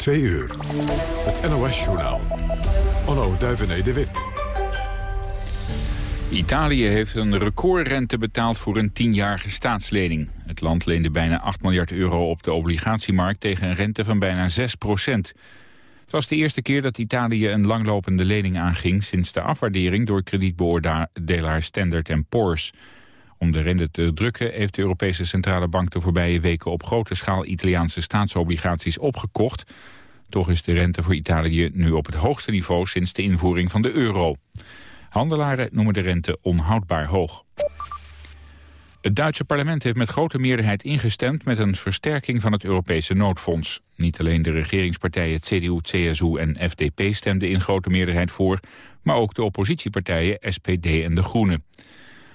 Twee uur. Het NOS-journaal. Onno Duivené de Wit. Italië heeft een recordrente betaald voor een tienjarige staatslening. Het land leende bijna 8 miljard euro op de obligatiemarkt... tegen een rente van bijna 6 procent. Het was de eerste keer dat Italië een langlopende lening aanging... sinds de afwaardering door kredietbeoordelaar Standard Poor's. Om de rente te drukken heeft de Europese Centrale Bank de voorbije weken op grote schaal Italiaanse staatsobligaties opgekocht. Toch is de rente voor Italië nu op het hoogste niveau sinds de invoering van de euro. Handelaren noemen de rente onhoudbaar hoog. Het Duitse parlement heeft met grote meerderheid ingestemd met een versterking van het Europese noodfonds. Niet alleen de regeringspartijen CDU, CSU en FDP stemden in grote meerderheid voor, maar ook de oppositiepartijen SPD en de Groenen.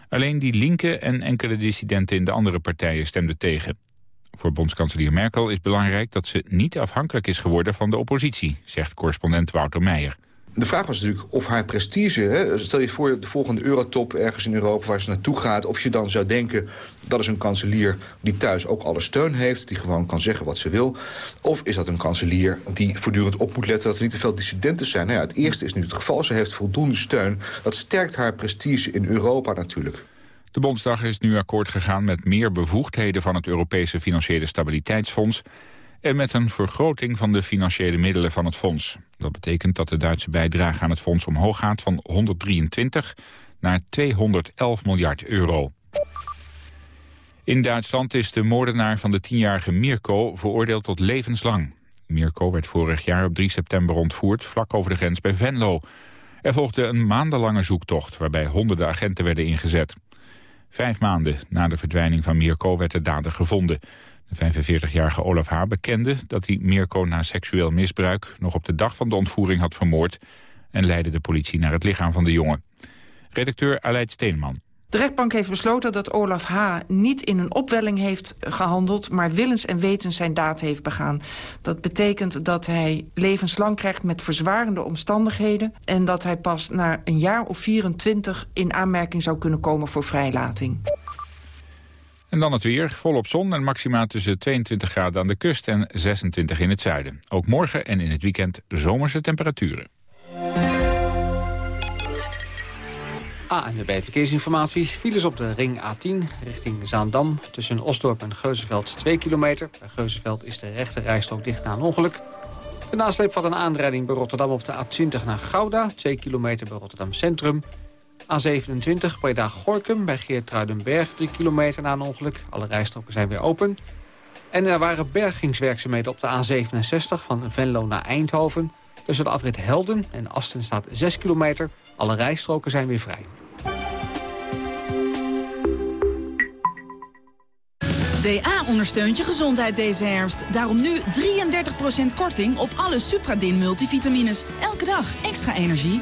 Alleen die linken en enkele dissidenten in de andere partijen stemden tegen. Voor bondskanselier Merkel is belangrijk dat ze niet afhankelijk is geworden van de oppositie, zegt correspondent Wouter Meijer. De vraag was natuurlijk of haar prestige... Hè, stel je voor de volgende eurotop ergens in Europa waar ze naartoe gaat... of je dan zou denken dat is een kanselier die thuis ook alle steun heeft... die gewoon kan zeggen wat ze wil. Of is dat een kanselier die voortdurend op moet letten... dat er niet te veel dissidenten zijn? Nou ja, het eerste is nu het geval. Ze heeft voldoende steun. Dat sterkt haar prestige in Europa natuurlijk. De Bondsdag is nu akkoord gegaan met meer bevoegdheden van het Europese Financiële Stabiliteitsfonds en met een vergroting van de financiële middelen van het fonds. Dat betekent dat de Duitse bijdrage aan het fonds omhoog gaat van 123 naar 211 miljard euro. In Duitsland is de moordenaar van de tienjarige Mirko veroordeeld tot levenslang. Mirko werd vorig jaar op 3 september ontvoerd, vlak over de grens bij Venlo. Er volgde een maandenlange zoektocht waarbij honderden agenten werden ingezet. Vijf maanden na de verdwijning van Mirko werd de dader gevonden. De 45-jarige Olaf H. bekende dat hij Mirko na seksueel misbruik... nog op de dag van de ontvoering had vermoord... en leidde de politie naar het lichaam van de jongen. Redacteur Aleid Steenman. De rechtbank heeft besloten dat Olaf H. niet in een opwelling heeft gehandeld... maar willens en wetens zijn daad heeft begaan. Dat betekent dat hij levenslang krijgt met verzwarende omstandigheden... en dat hij pas na een jaar of 24 in aanmerking zou kunnen komen voor vrijlating. En dan het weer, volop zon en maxima tussen 22 graden aan de kust en 26 in het zuiden. Ook morgen en in het weekend zomerse temperaturen. Ah, en bij verkeersinformatie. Files op de ring A10 richting Zaandam. Tussen Osdorp en Geuzenveld 2 kilometer. Bij Geuzenveld is de rechte rijstrook dicht na een ongeluk. De nasleep van een aanrijding bij Rotterdam op de A20 naar Gouda. 2 kilometer bij Rotterdam Centrum. A27 Breda-Gorkum bij Geertruidenberg 3 kilometer na een ongeluk. Alle rijstroken zijn weer open. En er waren bergingswerkzaamheden op de A67 van Venlo naar Eindhoven. Tussen de afrit Helden en Asten staat 6 kilometer. Alle rijstroken zijn weer vrij. DA ondersteunt je gezondheid deze herfst. Daarom nu 33% korting op alle Supradin multivitamines. Elke dag extra energie.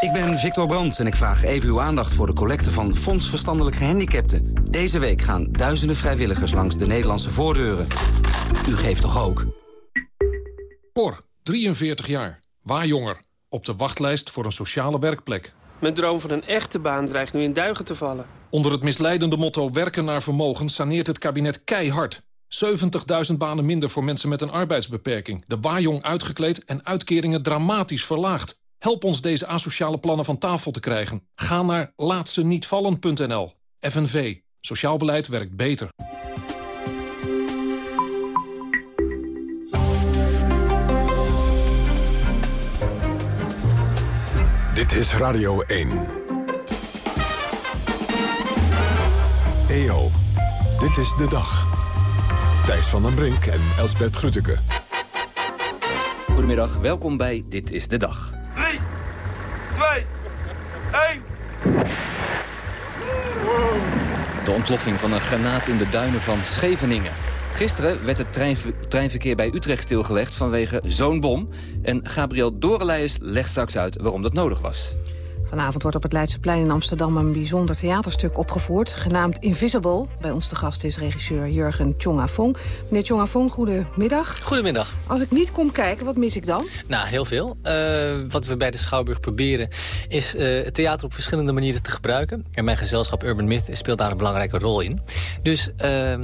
Ik ben Victor Brandt en ik vraag even uw aandacht voor de collecte van Fonds Verstandelijk Gehandicapten. Deze week gaan duizenden vrijwilligers langs de Nederlandse voordeuren. U geeft toch ook? Cor, 43 jaar, waar jonger, op de wachtlijst voor een sociale werkplek. Mijn droom van een echte baan dreigt nu in duigen te vallen. Onder het misleidende motto werken naar vermogen saneert het kabinet keihard. 70.000 banen minder voor mensen met een arbeidsbeperking. De waaijong uitgekleed en uitkeringen dramatisch verlaagd. Help ons deze asociale plannen van tafel te krijgen. Ga naar laatstenietvallen.nl. FNV. Sociaal beleid werkt beter. Dit is Radio 1. EO, dit is de dag. Thijs van den Brink en Elsbert Grütke. Goedemiddag, welkom bij Dit is de Dag. 3, 2, 1. De ontploffing van een granaat in de duinen van Scheveningen. Gisteren werd het treinverkeer bij Utrecht stilgelegd vanwege zo'n bom. En Gabriel Dorelijs legt straks uit waarom dat nodig was. Vanavond wordt op het Leidseplein in Amsterdam een bijzonder theaterstuk opgevoerd, genaamd Invisible. Bij ons te gast is regisseur Jurgen Tjongafong. Meneer Tjongafong, goedemiddag. Goedemiddag. Als ik niet kom kijken, wat mis ik dan? Nou, heel veel. Uh, wat we bij de Schouwburg proberen is uh, het theater op verschillende manieren te gebruiken. En mijn gezelschap Urban Myth speelt daar een belangrijke rol in. Dus... Uh,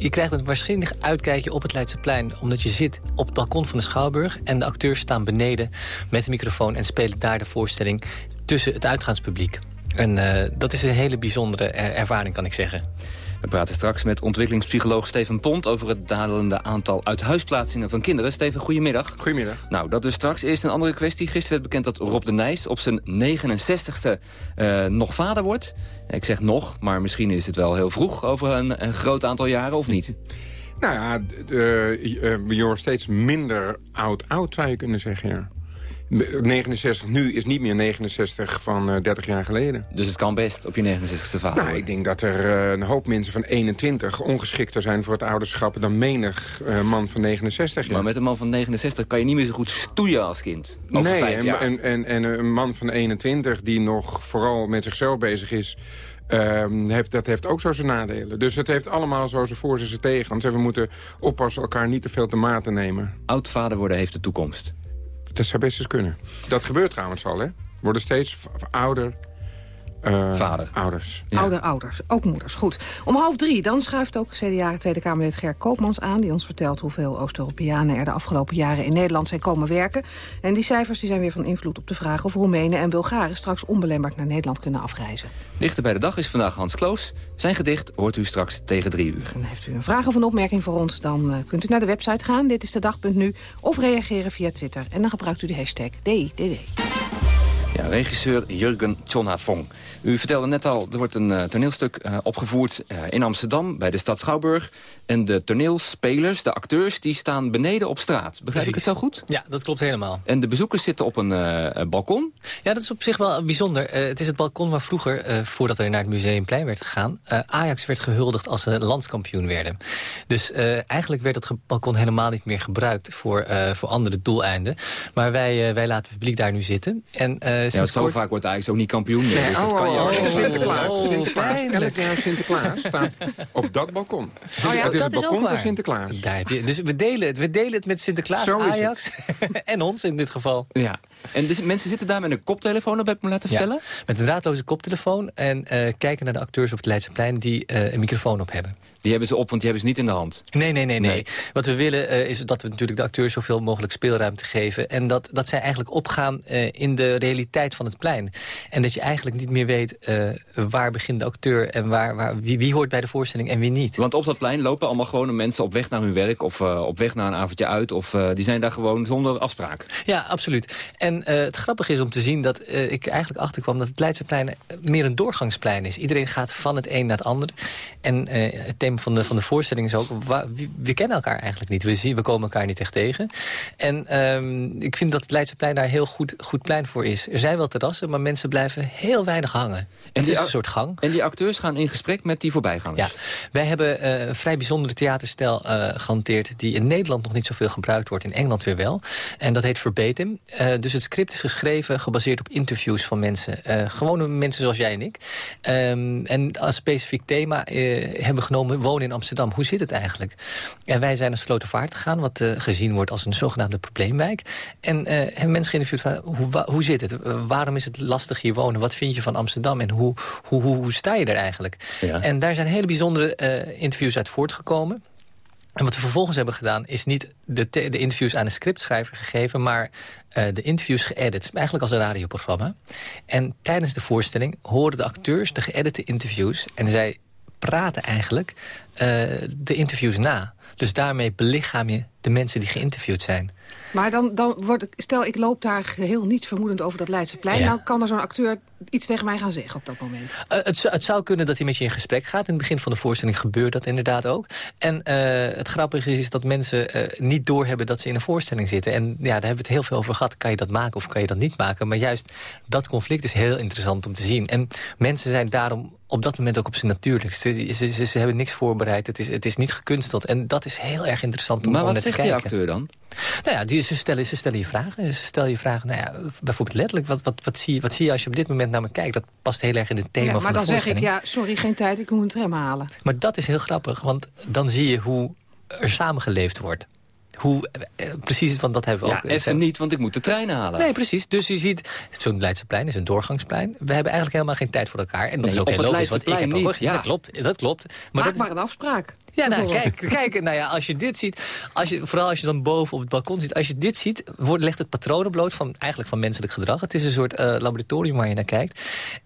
je krijgt een waarschijnlijk uitkijkje op het Leidseplein... omdat je zit op het balkon van de Schouwburg... en de acteurs staan beneden met de microfoon... en spelen daar de voorstelling tussen het uitgaanspubliek. En uh, dat is een hele bijzondere ervaring, kan ik zeggen. We praten straks met ontwikkelingspsycholoog Steven Pont... over het dalende aantal uithuisplaatsingen van kinderen. Steven, goedemiddag. Goedemiddag. Nou, dat dus straks. Eerst een andere kwestie. Gisteren werd bekend dat Rob de Nijs op zijn 69ste uh, nog vader wordt. Ik zeg nog, maar misschien is het wel heel vroeg... over een, een groot aantal jaren, of niet? Nou ja, uh, je wordt steeds minder oud-oud, zou je kunnen zeggen, ja. 69 nu is niet meer 69 van uh, eh, 30 jaar geleden. Dus het kan best op je 69ste vader Nou, ik denk dat er uh, een hoop mensen van 21 ongeschikter zijn voor het ouderschap... dan menig uh, man van 69 jaar. Maar met een man van 69 kan je niet meer zo goed stoeien als kind. Over nee, vijf jaar. En, en, en een man van 21 die nog vooral met zichzelf bezig is... Uh, heeft, dat heeft ook zo zijn nadelen. Dus het heeft allemaal zo zijn voor en zijn tegen. Want we moeten oppassen elkaar niet te veel te maten nemen. Oud vader worden heeft de toekomst. Dat zou best eens kunnen. Dat gebeurt trouwens al, hè? Worden steeds ouder, uh, Vader. Ouders. Ja. Ouder, ouders. Ook moeders. Goed. Om half drie, dan schuift ook CDA Tweede Kamerlid Ger Koopmans aan... die ons vertelt hoeveel Oost-Europeanen er de afgelopen jaren in Nederland zijn komen werken. En die cijfers die zijn weer van invloed op de vraag... of Roemenen en Bulgaren straks onbelemmerd naar Nederland kunnen afreizen. Dichter bij de dag is vandaag Hans Kloos. Zijn gedicht hoort u straks tegen drie uur. En heeft u een vraag of een opmerking voor ons... dan uh, kunt u naar de website gaan, dit is de dag.nu... of reageren via Twitter. En dan gebruikt u de hashtag DIDD. Ja, regisseur Jurgen Tjonnafong. U vertelde net al, er wordt een uh, toneelstuk uh, opgevoerd uh, in Amsterdam... bij de stad Schouwburg. En de toneelspelers, de acteurs, die staan beneden op straat. Begrijp Precies. ik het zo goed? Ja, dat klopt helemaal. En de bezoekers zitten op een balkon? Ja, dat is op zich wel bijzonder. het is het balkon waar vroeger, voordat er naar het Museumplein werd gegaan... Ajax werd gehuldigd als ze landskampioen werden. Dus eigenlijk werd het balkon helemaal niet meer gebruikt... voor, voor andere doeleinden. Maar wij, wij laten het publiek daar nu zitten. En, ja, zo kort... vaak wordt Ajax ook niet kampioen. Nee, dus dat kan je Oh, Sinterklaas, oh, Sinterklaas. Elk jaar Sinterklaas staat op dat balkon. Oh ja, het is dat het balkon van Sinterklaas. Daar heb je, dus we delen het. We delen het met Sinterklaas, Zo Ajax en ons in dit geval. Ja. En dus mensen zitten daar met een koptelefoon op, heb ik me laten vertellen? Ja, met een draadloze koptelefoon en uh, kijken naar de acteurs op het Leidseplein die uh, een microfoon op hebben. Die hebben ze op, want die hebben ze niet in de hand. Nee, nee, nee. nee. nee. Wat we willen uh, is dat we natuurlijk de acteurs zoveel mogelijk speelruimte geven. En dat, dat zij eigenlijk opgaan uh, in de realiteit van het plein. En dat je eigenlijk niet meer weet uh, waar begint de acteur... en waar, waar, wie, wie hoort bij de voorstelling en wie niet. Want op dat plein lopen allemaal gewone mensen op weg naar hun werk... of op weg naar een avondje uit. Of die zijn daar gewoon zonder afspraak. Ja, absoluut. En het grappige is om te zien dat ik eigenlijk achterkwam... dat het Leidseplein meer een doorgangsplein is. Iedereen gaat van het een naar het ander. En het thema van de, van de voorstelling is ook... We, we, kennen elkaar eigenlijk niet. We, zien, we komen elkaar niet echt tegen. En um, ik vind dat het Leidseplein daar heel goed, goed plein voor is. Er zijn wel terrassen, maar mensen blijven heel weinig hangen. En het is een soort gang. En die acteurs gaan in gesprek met die voorbijgangers? Ja, wij hebben uh, een vrij bijzondere theaterstijl uh, gehanteerd... die in Nederland nog niet zoveel gebruikt wordt. In Engeland weer wel. En dat heet verbatim. Uh, dus het script is geschreven gebaseerd op interviews van mensen. Gewone mensen zoals jij en ik. Um, en als specifiek thema hebben we genomen wonen in Amsterdam. Hoe zit het eigenlijk? En wij zijn naar Slotervaart gegaan, wat uh, gezien wordt als een zogenaamde probleemwijk. En hebben mensen geïnterviewd van hoe, hoe zit het? waarom is het lastig hier wonen? Wat vind je van Amsterdam? En hoe, hoe, hoe, hoe sta je er eigenlijk? Ja. En daar zijn hele bijzondere interviews uit voortgekomen. En wat we vervolgens hebben gedaan is niet de, de interviews aan de scriptschrijver gegeven... maar uh, de interviews geëdit, eigenlijk als een radioprogramma. En tijdens de voorstelling horen de acteurs de geëdite interviews... en zij praten eigenlijk uh, de interviews na. Dus daarmee belichaam je de mensen die geïnterviewd zijn. Maar dan, dan wordt, stel ik loop daar geheel niet vermoedend over dat Leidseplein. Ja. Nou kan er zo'n acteur iets tegen mij gaan zeggen op dat moment. Uh, het, het, zou kunnen dat hij met je in gesprek gaat. In het begin van de voorstelling gebeurt dat inderdaad ook. En uh, het grappige is, is dat mensen uh, niet doorhebben dat ze in een voorstelling zitten. En ja, daar hebben we het heel veel over gehad. Kan je dat maken of kan je dat niet maken? Maar juist dat conflict is heel interessant om te zien. En mensen zijn daarom op dat moment ook op zijn natuurlijkst. Ze, ze, ze, hebben niks voorbereid. Het is, het is niet gekunsteld. En dat is heel erg interessant om, maar om naar te kijken. Maar wat zegt die acteur dan? Nou ja, die, ze, stellen, ze stellen je vragen. Ze stellen je vragen, nou ja, bijvoorbeeld letterlijk... Wat, wat, wat, zie je, wat zie je als je op dit moment naar me kijkt? Dat past heel erg in het thema ja, van Maar de dan zeg ik, ja, sorry, geen tijd, ik moet een tram halen. Maar dat is heel grappig, want dan zie je hoe er samengeleefd wordt. Hoe, eh, precies, want dat hebben we ja, ook. even niet, want ik moet de trein halen. Nee, precies. Dus je ziet, zo'n Leidseplein is een doorgangsplein. We hebben eigenlijk helemaal geen tijd voor elkaar. En dat nee, is ook heel logisch, want ik heb niet, ook, ja. dat klopt. Dat klopt. Maar Maar Maak dat maar een afspraak. Ja, nou, kijk, kijk nou ja, als je dit ziet, als je, vooral als je dan boven op het balkon zit, als je dit ziet, wordt, legt het patronen bloot van, eigenlijk van menselijk gedrag. Het is een soort uh, laboratorium waar je naar kijkt.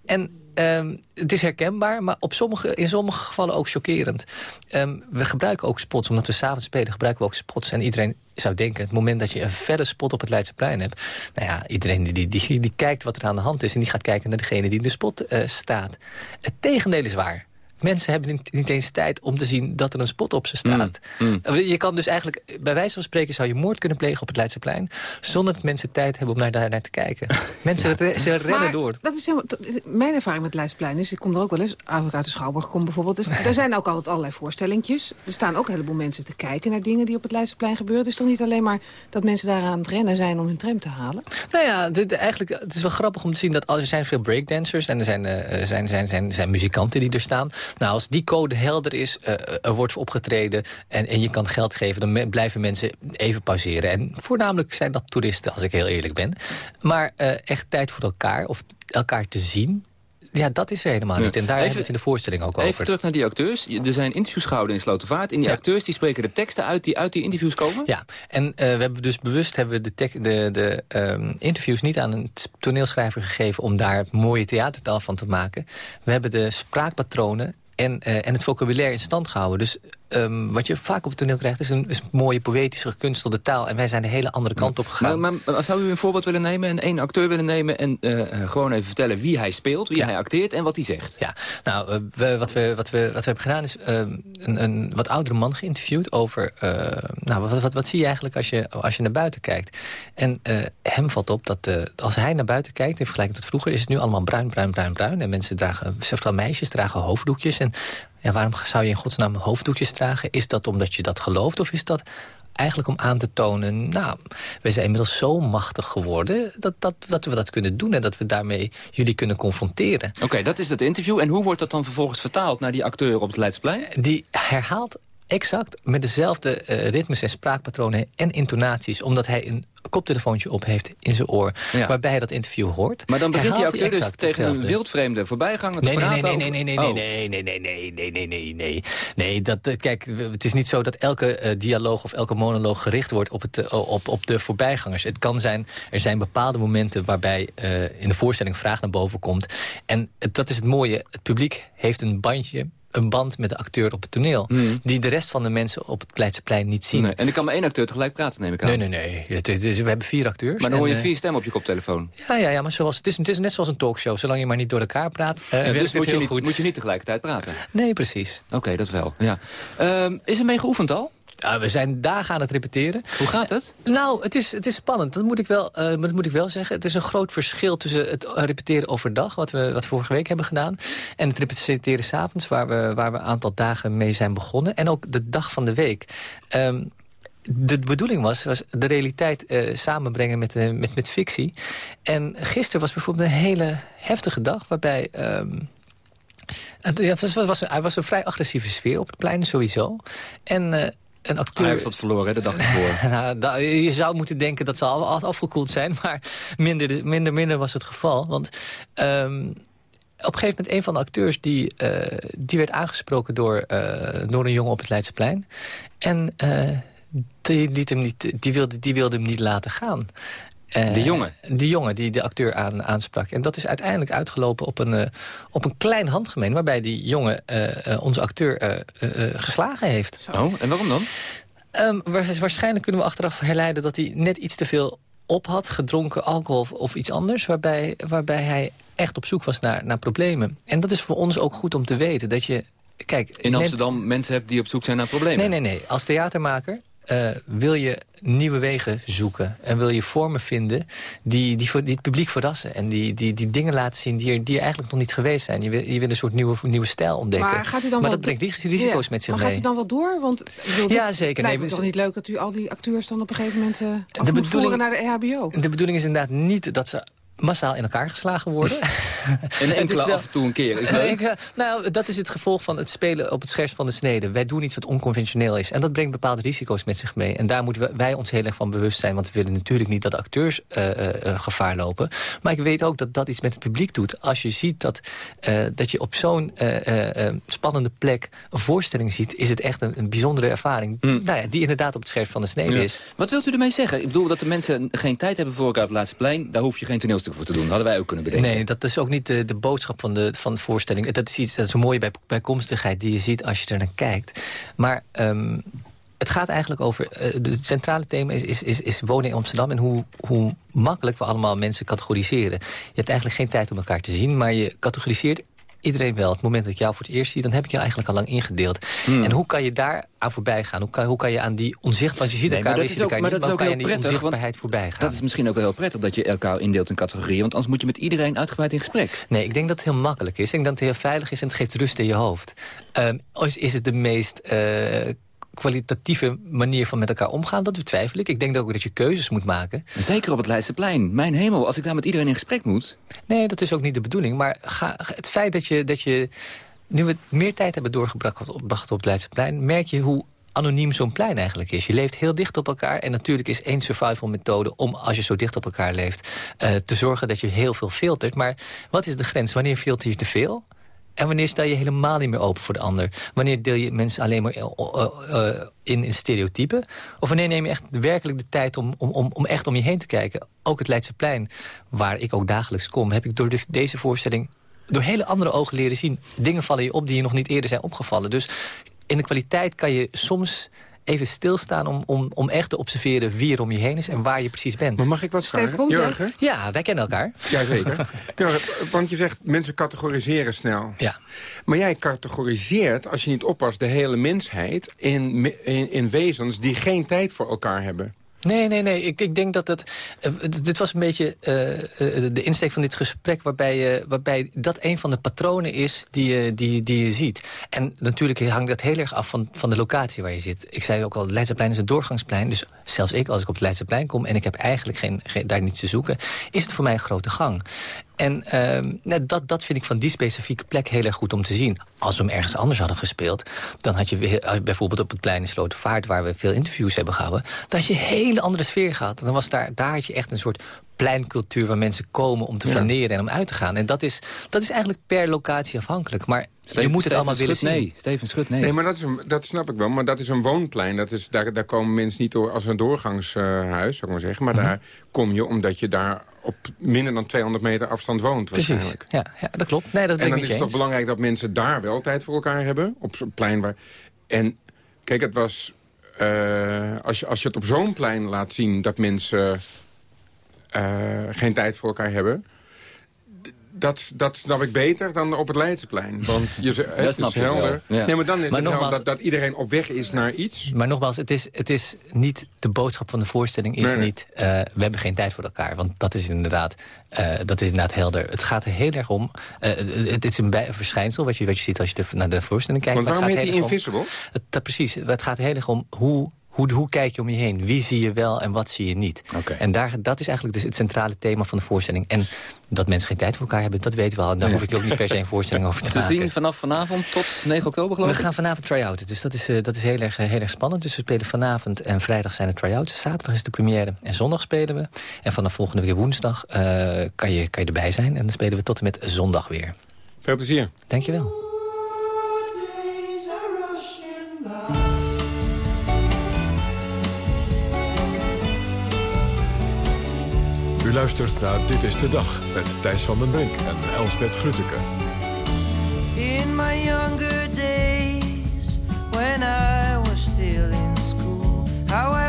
En Um, het is herkenbaar, maar op sommige, in sommige gevallen ook chockerend. Um, we gebruiken ook spots, omdat we s'avonds spelen, gebruiken we ook spots. En iedereen zou denken, het moment dat je een verre spot op het Leidseplein hebt... nou ja, iedereen die, die, die, die kijkt wat er aan de hand is... en die gaat kijken naar degene die in de spot uh, staat. Het tegendeel is waar. Mensen hebben niet, niet, eens tijd om te zien dat er een spot op ze staat. Mm, mm. Je kan dus eigenlijk, bij wijze van spreken... zou je moord kunnen plegen op het Leidseplein... zonder dat mensen tijd hebben om naar, daar naar te kijken. Mensen ja. ze rennen maar door. Dat is helemaal, mijn ervaring met het Leidseplein is... ik kom er ook wel eens, uit de Schouwburg kom bijvoorbeeld... Dus, er zijn ook altijd allerlei voorstellingjes. Er staan ook een heleboel mensen te kijken naar dingen die op het Leidseplein gebeuren. Het is toch niet alleen maar dat mensen daar aan het rennen zijn om hun tram te halen? Nou ja, dit, eigenlijk, het is wel grappig om te zien dat er zijn veel breakdancers... en er zijn, uh, zijn, zijn, zijn, zijn muzikanten die er staan... Nou, als die code helder is, uh, er wordt opgetreden en, en je kan geld geven... dan me, blijven mensen even pauzeren. En voornamelijk zijn dat toeristen, als ik heel eerlijk ben. Maar uh, echt tijd voor elkaar, of elkaar te zien... Ja, dat is er helemaal niet. En daar even, hebben we het in de voorstelling ook even over. Even terug naar die acteurs. Er zijn interviews gehouden in Slotervaart. En die ja. acteurs die spreken de teksten uit die uit die interviews komen? Ja, en uh, we hebben dus bewust hebben we de, de, de um, interviews niet aan een toneelschrijver gegeven... om daar mooie theatertaal van te maken. We hebben de spraakpatronen en, uh, en het vocabulaire in stand gehouden. Dus um, wat je vaak op het toneel krijgt... is een, is een mooie, poëtische, gekunstelde taal. En wij zijn de hele andere kant op gegaan. Maar, maar zou u een voorbeeld willen nemen en één acteur willen nemen... en uh, gewoon even vertellen wie hij speelt, wie ja. hij acteert en wat hij zegt? Ja, nou, uh, we, wat, we, wat, we, wat we hebben gedaan is een, een wat oudere man geïnterviewd... over, nou, wat, wat, wat zie je eigenlijk als je, als je naar buiten kijkt? En hem valt op dat als hij naar buiten kijkt... in vergelijking tot vroeger, is het nu allemaal bruin, bruin, bruin, bruin. En mensen dragen, vooral meisjes dragen hoofddoekjes... En ja, waarom zou je in godsnaam hoofddoekjes dragen? Is dat omdat je dat gelooft of is dat eigenlijk om aan te tonen... nou, we zijn inmiddels zo machtig geworden dat, dat, dat we dat kunnen doen... en dat we daarmee jullie kunnen confronteren. Oké, okay, dat is het interview. En hoe wordt dat dan vervolgens vertaald naar die acteur op het Leidsplein? Die herhaalt exact met dezelfde uh, ritmes en spraakpatronen en intonaties... omdat hij een koptelefoontje op heeft in zijn oor... Ja. waarbij hij dat interview hoort. Maar dan begint die acteur dus tegen een wildvreemde voorbijganger te nee, nee, praten? Nee, nee, nee, nee, nee, nee, nee, nee, nee, nee, nee, nee. Nee, dat, kijk, het is niet zo dat elke uh, dialoog of elke monoloog gericht wordt op, het, uh, op, op de voorbijgangers. Het kan zijn, er zijn bepaalde momenten waarbij in de voorstelling vraag naar boven komt. En dat is het mooie, het publiek heeft een bandje een band met de acteur op het toneel. Mm. Die de rest van de mensen op het Leidseplein niet zien. Nee. En er kan maar één acteur tegelijk praten, neem ik aan. Nee, nee, nee. Het, het, we hebben vier acteurs. Maar dan hoor je en, vier stemmen op je koptelefoon. Ja, ja, ja maar zoals, het, is, het is net zoals een talkshow. Zolang je maar niet door elkaar praat, uh, ja, dus moet je, niet, moet je niet tegelijkertijd praten? Nee, precies. Oké, okay, dat wel. Ja. Um, is er mee geoefend al? Uh, we zijn dagen aan het repeteren. Hoe gaat het? Nou, het is, het is spannend. Dat moet, ik wel, uh, dat moet ik wel zeggen. Het is een groot verschil tussen het repeteren overdag... wat we wat vorige week hebben gedaan... en het repeteren s'avonds... Waar we, waar we een aantal dagen mee zijn begonnen. En ook de dag van de week. Um, de bedoeling was, was de realiteit uh, samenbrengen met, uh, met, met fictie. En gisteren was bijvoorbeeld een hele heftige dag... waarbij um, het, ja, was, was, hij was een vrij agressieve sfeer op het plein sowieso. En een acteur... Ajax had verloren, de dag ervoor. nou, je zou moeten denken dat ze al afgekoeld zijn... maar minder, minder, minder was het geval. Want um, op een gegeven moment een van de acteurs... die, uh, die werd aangesproken door, uh, door een jongen op het Leidseplein. En uh, die, liet hem niet, die, wilde, die wilde hem niet laten gaan. Uh, de jongen? De jongen die de acteur aan, aansprak. En dat is uiteindelijk uitgelopen op een, uh, op een klein handgemeen... waarbij die jongen uh, onze acteur geslagen heeft. Oh, en waarom dan? Um, waarschijnlijk kunnen we achteraf herleiden dat hij net iets te veel op had, gedronken, alcohol of, of iets anders... Waarbij, waarbij hij echt op zoek was naar, naar problemen. En dat is voor ons ook goed om te weten. Dat je, kijk, In Amsterdam net... mensen hebt die op zoek zijn naar problemen? Nee, nee, nee. Als theatermaker uh, wil je nieuwe wegen zoeken. En wil je vormen vinden die, die, voor, die het publiek verrassen. En die, die, die dingen laten zien die er, die er eigenlijk nog niet geweest zijn. Je wil, je wil een soort nieuwe, nieuwe stijl ontdekken. Maar, gaat u dan maar wel dat brengt risico's ja, met zich maar mee. gaat u dan wel door? Want ja, zeker. Nee, het is toch niet leuk dat u al die acteurs dan op een gegeven moment uh, af de moet voeren naar de EHBO? De bedoeling is inderdaad niet dat ze massaal in elkaar geslagen worden. en enkele wel, af en toe een keer is leuk. nou, dat is het gevolg van het spelen op het scherpst van de snede. Wij doen iets wat onconventioneel is. En dat brengt bepaalde risico's met zich mee. En daar moeten wij ons heel erg van bewust zijn. Want we willen natuurlijk niet dat acteurs uh, uh, gevaar lopen. Maar ik weet ook dat dat iets met het publiek doet. Als je ziet dat, uh, dat je op zo'n spannende plek een voorstelling ziet... is het echt een, een bijzondere ervaring. Mm. Nou ja, die inderdaad op het scherpst van de snede ja. is. Wat wilt u ermee zeggen? Ik bedoel dat de mensen geen tijd hebben voor elkaar op het laatste plein. Daar hoef je geen voor te doen. Hadden wij ook kunnen bedenken. Nee, dat is ook niet de, boodschap van de, van de voorstelling. Dat is iets dat is een mooie bij, bijkomstigheid die je ziet als je er naar kijkt. Maar um, het gaat eigenlijk over... Het centrale thema is, is, is, is, wonen in Amsterdam... en hoe, hoe makkelijk we allemaal mensen categoriseren. Je hebt eigenlijk geen tijd om elkaar te zien... maar je categoriseert iedereen wel. Het moment dat ik jou voor het eerst zie, dan heb ik je eigenlijk al lang ingedeeld. Hmm. En hoe kan je daar aan voorbij gaan? Hoe kan, hoe kan je aan die onzichtbaarheid... Want je ziet nee, elkaar, maar dat is ook, elkaar maar niet, dat is ook kan je heel aan die prettig, onzichtbaarheid voorbij gaan? Dat is misschien ook wel heel prettig dat je elkaar indeelt in categorieën. Want anders moet je met iedereen uitgebreid in gesprek. Nee, ik denk dat het heel makkelijk is. Ik denk dat het heel veilig is en het geeft rust in je hoofd. Um, is, is het de meest... Uh, kwalitatieve manier van met elkaar omgaan, dat betwijfel ik. Ik denk ook dat je keuzes moet maken. Zeker op het Leidseplein. Mijn hemel, als ik daar met iedereen in gesprek moet. Nee, dat is ook niet de bedoeling. Maar ga, het feit dat je, dat je nu we meer tijd hebben doorgebracht op, het Leidseplein... merk je hoe anoniem zo'n plein eigenlijk is. Je leeft heel dicht op elkaar. En natuurlijk is één survival methode om, als je zo dicht op elkaar leeft... Uh, te zorgen dat je heel veel filtert. Maar wat is de grens? Wanneer filter je te veel? En wanneer stel je helemaal niet meer open voor de ander? Wanneer deel je mensen alleen maar uh, uh, in, in stereotypen? Of wanneer neem je echt werkelijk de tijd om, om, om echt om je heen te kijken? Ook het Leidseplein, waar ik ook dagelijks kom... heb ik door de, deze voorstelling door hele andere ogen leren zien. Dingen vallen je op die je nog niet eerder zijn opgevallen. Dus in de kwaliteit kan je soms even stilstaan om, om, om echt te observeren wie er om je heen is en waar je precies bent. Maar mag ik wat vragen? Jurgen? Ja, wij kennen elkaar. Jazeker. Jurgen, want je zegt mensen categoriseren snel. Ja. Maar jij categoriseert, als je niet oppast, de hele mensheid in, in, in wezens die geen tijd voor elkaar hebben. Nee, nee, nee. Ik, ik denk dat het... Uh, dit was een beetje uh, uh, de insteek van dit gesprek... Waarbij, waarbij dat een van de patronen is die, die, die je ziet. En natuurlijk hangt dat heel erg af van, van de locatie waar je zit. Ik zei ook al, het Leidseplein is een doorgangsplein. Dus zelfs ik, als ik op het Leidseplein kom... en ik heb eigenlijk geen, geen, daar niets te zoeken... is het voor mij een grote gang. En uh, dat, dat vind ik van die specifieke plek heel erg goed om te zien. Als we hem ergens anders hadden gespeeld... dan had je bijvoorbeeld op het plein in Slotervaart... waar we veel interviews hebben gehouden... dan had je een hele andere sfeer gehad. Dan was daar, daar had je echt een soort pleincultuur... waar mensen komen om te flaneren ja. en om uit te gaan. En dat is, dat is eigenlijk per locatie afhankelijk. Maar Steven, je moet Steven het allemaal willen zien. Nee, Steven Schut, nee. Nee, maar dat, is een, dat snap ik wel. Maar dat is een woonplein. Dat is, daar, daar komen mensen niet door als een doorgangshuis, zou ik maar zeggen. Maar mm -hmm. daar kom je omdat je daar op minder dan 200 meter afstand woont waarschijnlijk. Precies, ja, ja dat klopt. Nee, dat ben en dan ik is het eens. toch belangrijk dat mensen daar wel tijd voor elkaar hebben. Op zo'n plein waar... En kijk, het was... Uh, als, je, als je het op zo'n plein laat zien dat mensen uh, geen tijd voor elkaar hebben... Dat, dat snap ik beter dan op het Leidseplein. Want je, het dat snap is helder. Ja. Nee, maar dan is Maar het nogmaals- dat, dat iedereen op weg is naar iets. Maar nogmaals, het is, het is niet de boodschap van de voorstelling is Nee, nee. niet... eh, we hebben geen tijd voor elkaar, want dat is inderdaad, eh, dat is inderdaad helder. Het gaat er heel erg om... eh, het, het is een verschijnsel wat je, wat je ziet als je de- naar de voorstelling kijkt. Want maar het waarom heet om- Invisible? Het, dat, precies, het gaat er heel erg om hoe hoe, hoe kijk je om je heen? Wie zie je wel en wat zie je niet? En daar, dat is eigenlijk dus het centrale thema van de voorstelling. En dat mensen geen tijd voor elkaar hebben, dat weten we al. Daar hoef ik ook niet per se een voorstelling over te, te maken. zien vanaf vanavond tot 9 oktober, geloof ik? We gaan vanavond try-outen, dus dat is, uh, dat is heel, erg, heel erg spannend. Dus we spelen vanavond en vrijdag zijn de try-outs. Zaterdag is de première en zondag spelen we. En vanaf volgende week woensdag uh, kan, je, kan je erbij zijn. En dan spelen we tot en met zondag weer. Veel plezier. Dankjewel. Luistert naar Dit is de Dag met Thijs van den Brink en Elsbeth Grutteke. In my younger days, when I was still in school, how I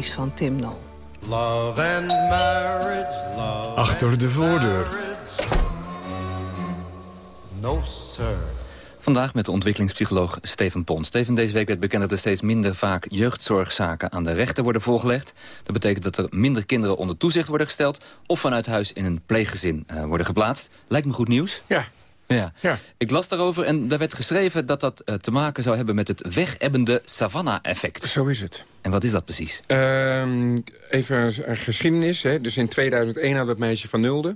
Days van Tim Nol. Love and marriage, love Achter de voordeur. no sir. Vandaag met de ontwikkelingspsycholoog Steven Pont. Steven, deze week werd bekend dat er steeds minder vaak jeugdzorgzaken aan de rechter worden voorgelegd. Dat betekent dat er minder kinderen onder toezicht worden gesteld... of vanuit huis in een pleeggezin eh, worden geplaatst. Lijkt me goed nieuws. Ja. Ja. Ik las daarover en daar werd geschreven dat dat eh, te maken zou hebben met het wegebbende savanna-effect. Zo is het. En wat is dat precies? Ehm, even een geschiedenis. Hè. Dus in 2001 hadden we het meisje van Nulde.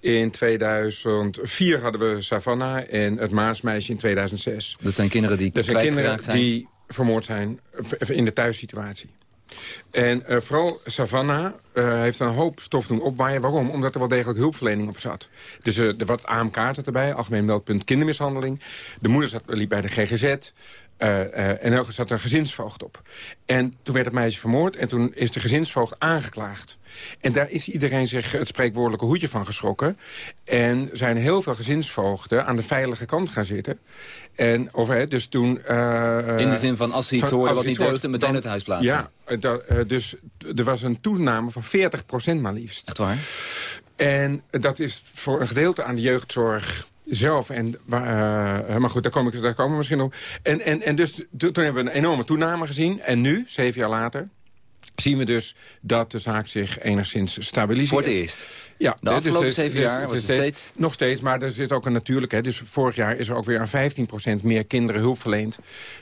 In 2004 hadden we Savannah en het Maasmeisje in 2006. Dat zijn kinderen die Dat zijn kinderen zijn? die vermoord zijn in de thuissituatie. En eh, vooral Savannah eh, heeft een hoop stof doen opwaaien. Waarom? Omdat er wel degelijk hulpverlening op zat. Dus eh, er wat zat erbij, Algemeen Meldpunt Kindermishandeling. De moeder zat, liep bij de GGZ. Eh, eh, en er zat een gezinsvoogd op. En toen werd het meisje vermoord en toen is de gezinsvoogd aangeklaagd. En daar is iedereen zich het spreekwoordelijke hoedje van geschrokken. En zijn heel veel gezinsvoogden aan de veilige kant gaan zitten. En, of, hè, dus toen... eh, In de zin van als ze iets van- hoorden als wat niet deugde, meteen uit huis plaatsen. Ja, dat, dus er was een toename van 40% maar liefst. Echt waar? En dat is voor een gedeelte aan de jeugdzorg zelf. En, uh, maar goed, daar, kom ik, daar komen we misschien op. En, en, en dus toen hebben we een enorme toename gezien. En nu, zeven jaar later, zien we dus dat de zaak zich enigszins stabiliseert. Voor het eerst? Ja. De afgelopen zeven jaar was het steeds... Nog steeds, maar er zit ook een natuurlijk... dus vorig jaar is er ook weer aan 15% meer kinderen hulp verleend...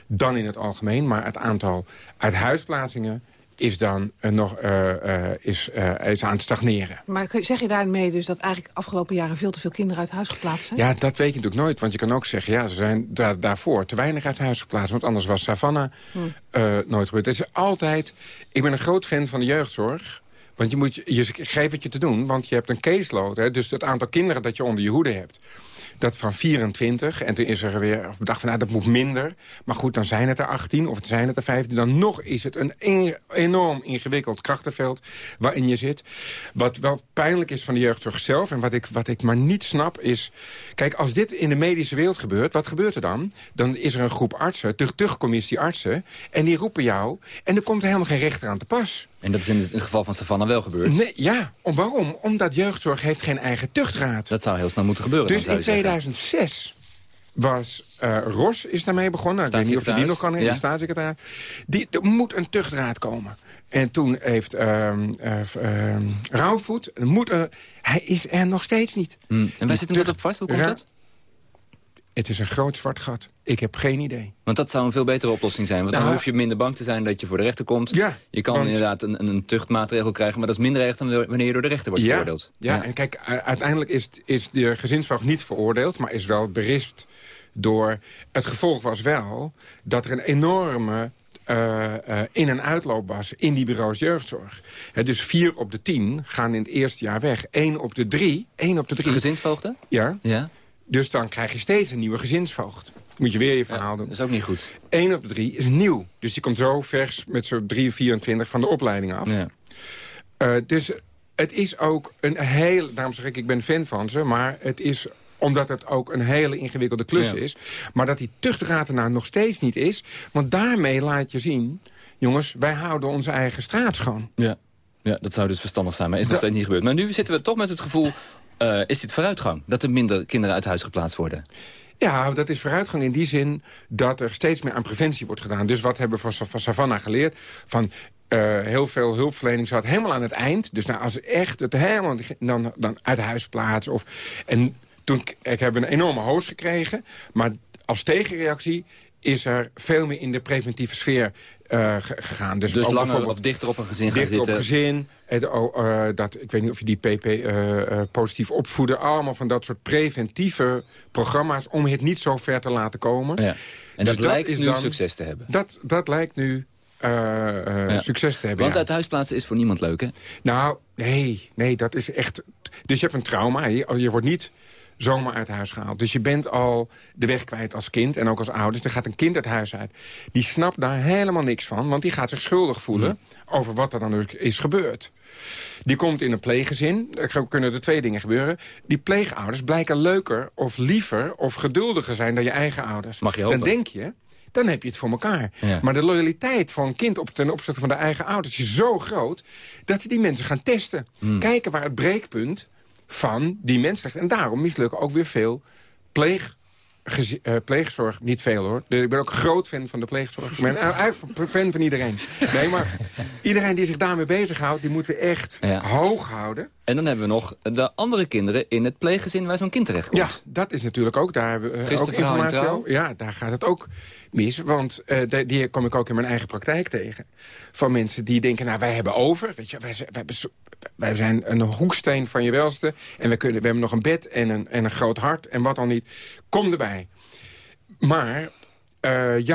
dan in het algemeen. Maar het aantal uithuisplaatsingen is dan uh, nog uh, uh, is, is aan het stagneren. Maar zeg je daarmee dus dat eigenlijk afgelopen jaren... veel te veel kinderen uit huis geplaatst zijn? Ja, dat weet je natuurlijk nooit. Want je kan ook zeggen, ja, ze zijn da daarvoor te weinig uit huis geplaatst. Want anders was Savannah hm. nooit gebeurd. Het is altijd... Ik ben een groot fan van de jeugdzorg. Want je, moet, je geeft het je te doen, want je hebt een caseload. Hè, dus het aantal kinderen dat je onder je hoede hebt dat van 24. En toen is er weer bedacht van nou, dat moet minder. Maar goed, dan zijn het er 18 of zijn het er 15. Dan nog is het een enorm ingewikkeld krachtenveld waarin je zit. Wat wel pijnlijk is van de jeugdzorg zelf... en wat ik, wat ik maar niet snap is... Kijk, als dit in de medische wereld gebeurt, wat gebeurt er dan? Dan is er een groep artsen, de tuchtcommissie artsen... en die roepen jou en er komt helemaal geen rechter aan te pas. En dat is in het geval van Savannah wel gebeurd? Nee, ja. Om, waarom? Omdat jeugdzorg heeft geen eigen tuchtraad. Dat zou heel snel moeten gebeuren. Dus in 2006 was uh, Ros is daarmee begonnen. Ik weet niet of je die nog kan in ja. de staatssecretaris. Die, er moet een tuchtraad komen. En toen heeft uh, uh, Rauwvoet... Moet hij is er nog steeds niet. Hmm. En wij zitten dat op vast? Hoe komt dat? Het is een groot zwart gat. Ik heb geen idee. Want dat zou een veel betere oplossing zijn. Want dan nou, hoef je minder bang te zijn dat je voor de rechter komt. Ja, je kan inderdaad een, een tuchtmaatregel krijgen... maar dat is minder erg dan wanneer je door de rechter wordt ja, veroordeeld. Ja, ja, en kijk, uiteindelijk is, is de gezinsvrouw niet veroordeeld... maar is wel berispt door... Het gevolg was wel dat er een enorme uh, uh, in- en uitloop was in die bureaus jeugdzorg. He, dus vier op de tien gaan in het eerste jaar weg. Eén op de drie. Één op de drie. Gezinsvoogden? Ja. ja. Dus dan krijg je steeds een nieuwe gezinsvoogd. Moet je weer je verhaal doen. Dat is ook niet goed. 1 op de 3 is nieuw. Dus die komt zo vers met zo'n 3, 24 van de opleiding af. Ja. Uh, dus het is ook een hele... Daarom zeg ik, ik ben fan van ze. Maar het is omdat het ook een hele ingewikkelde klus ja. is. Maar dat die tuchtraad er nou nog steeds niet is. Want daarmee laat je zien... jongens, wij houden onze eigen straat schoon. Ja. Ja, dat zou dus verstandig zijn, maar is nog steeds niet gebeurd. Maar nu zitten we toch met het gevoel... Uh, is dit vooruitgang? Dat er minder kinderen uit huis geplaatst worden? Ja, dat is vooruitgang in die zin dat er steeds meer aan preventie wordt gedaan. Dus wat hebben we van Savannah geleerd? Van uh, heel veel hulpverlening zat helemaal aan het eind. Dus nou, als echt het helemaal dan, dan uit huis plaatsen. Of, en toen ik, hebben we een enorme hoos gekregen. Maar als tegenreactie is er veel meer in de preventieve sfeer uh, gegaan. Dus, dus langer of dichter op een gezin gaan dichter op gezin. Het, uh, dat, ik weet niet of je die PP uh, positief opvoeden. Allemaal van dat soort preventieve programma's... om het niet zo ver te laten komen. Ja. En dus dat, lijkt is nu dan, succes te hebben. Dat, dat lijkt nu ja. succes te hebben, Want uit huisplaatsen is voor niemand leuk, hè? Nou, nee, nee, dat is echt... Dus je hebt een trauma. Je, je wordt niet zomaar uit huis gehaald. Dus je bent al de weg kwijt als kind en ook als ouders. Er gaat een kind uit huis uit. Die snapt daar helemaal niks van, want die gaat zich schuldig voelen... over wat er dan is gebeurd. Die komt in een pleeggezin. Er kunnen er twee dingen gebeuren. Die pleegouders blijken leuker of liever of geduldiger zijn dan je eigen ouders. Mag je hopen. Dan denk je, dan heb je het voor elkaar. Ja. Maar de loyaliteit van een kind op, ten opzichte van de eigen ouders is zo groot... dat die mensen gaan testen. Mm. Kijken waar het breekpunt van die mensen. En daarom mislukken ook weer veel pleeg, uh, pleegzorg. Niet veel hoor. Ik ben ook groot fan van de pleegzorg. Ik ben eigenlijk fan van iedereen. Nee, maar iedereen die zich daarmee bezighoudt... die moeten we echt ja. hoog houden. En dan hebben we nog de andere kinderen in het pleeggezin waar zo'n kind terecht komt. Ja, dat is natuurlijk ook, daar hebben we ook informatie over. Ja, daar gaat het ook mis. Want uh, die kom ik ook in mijn eigen praktijk tegen. Van mensen die denken, nou wij hebben over. Weet je, wij, wij, wij zijn een hoeksteen van je welste. En we, kunnen, we hebben nog een bed en een, en een groot hart en wat dan niet. Kom erbij. Maar uh, je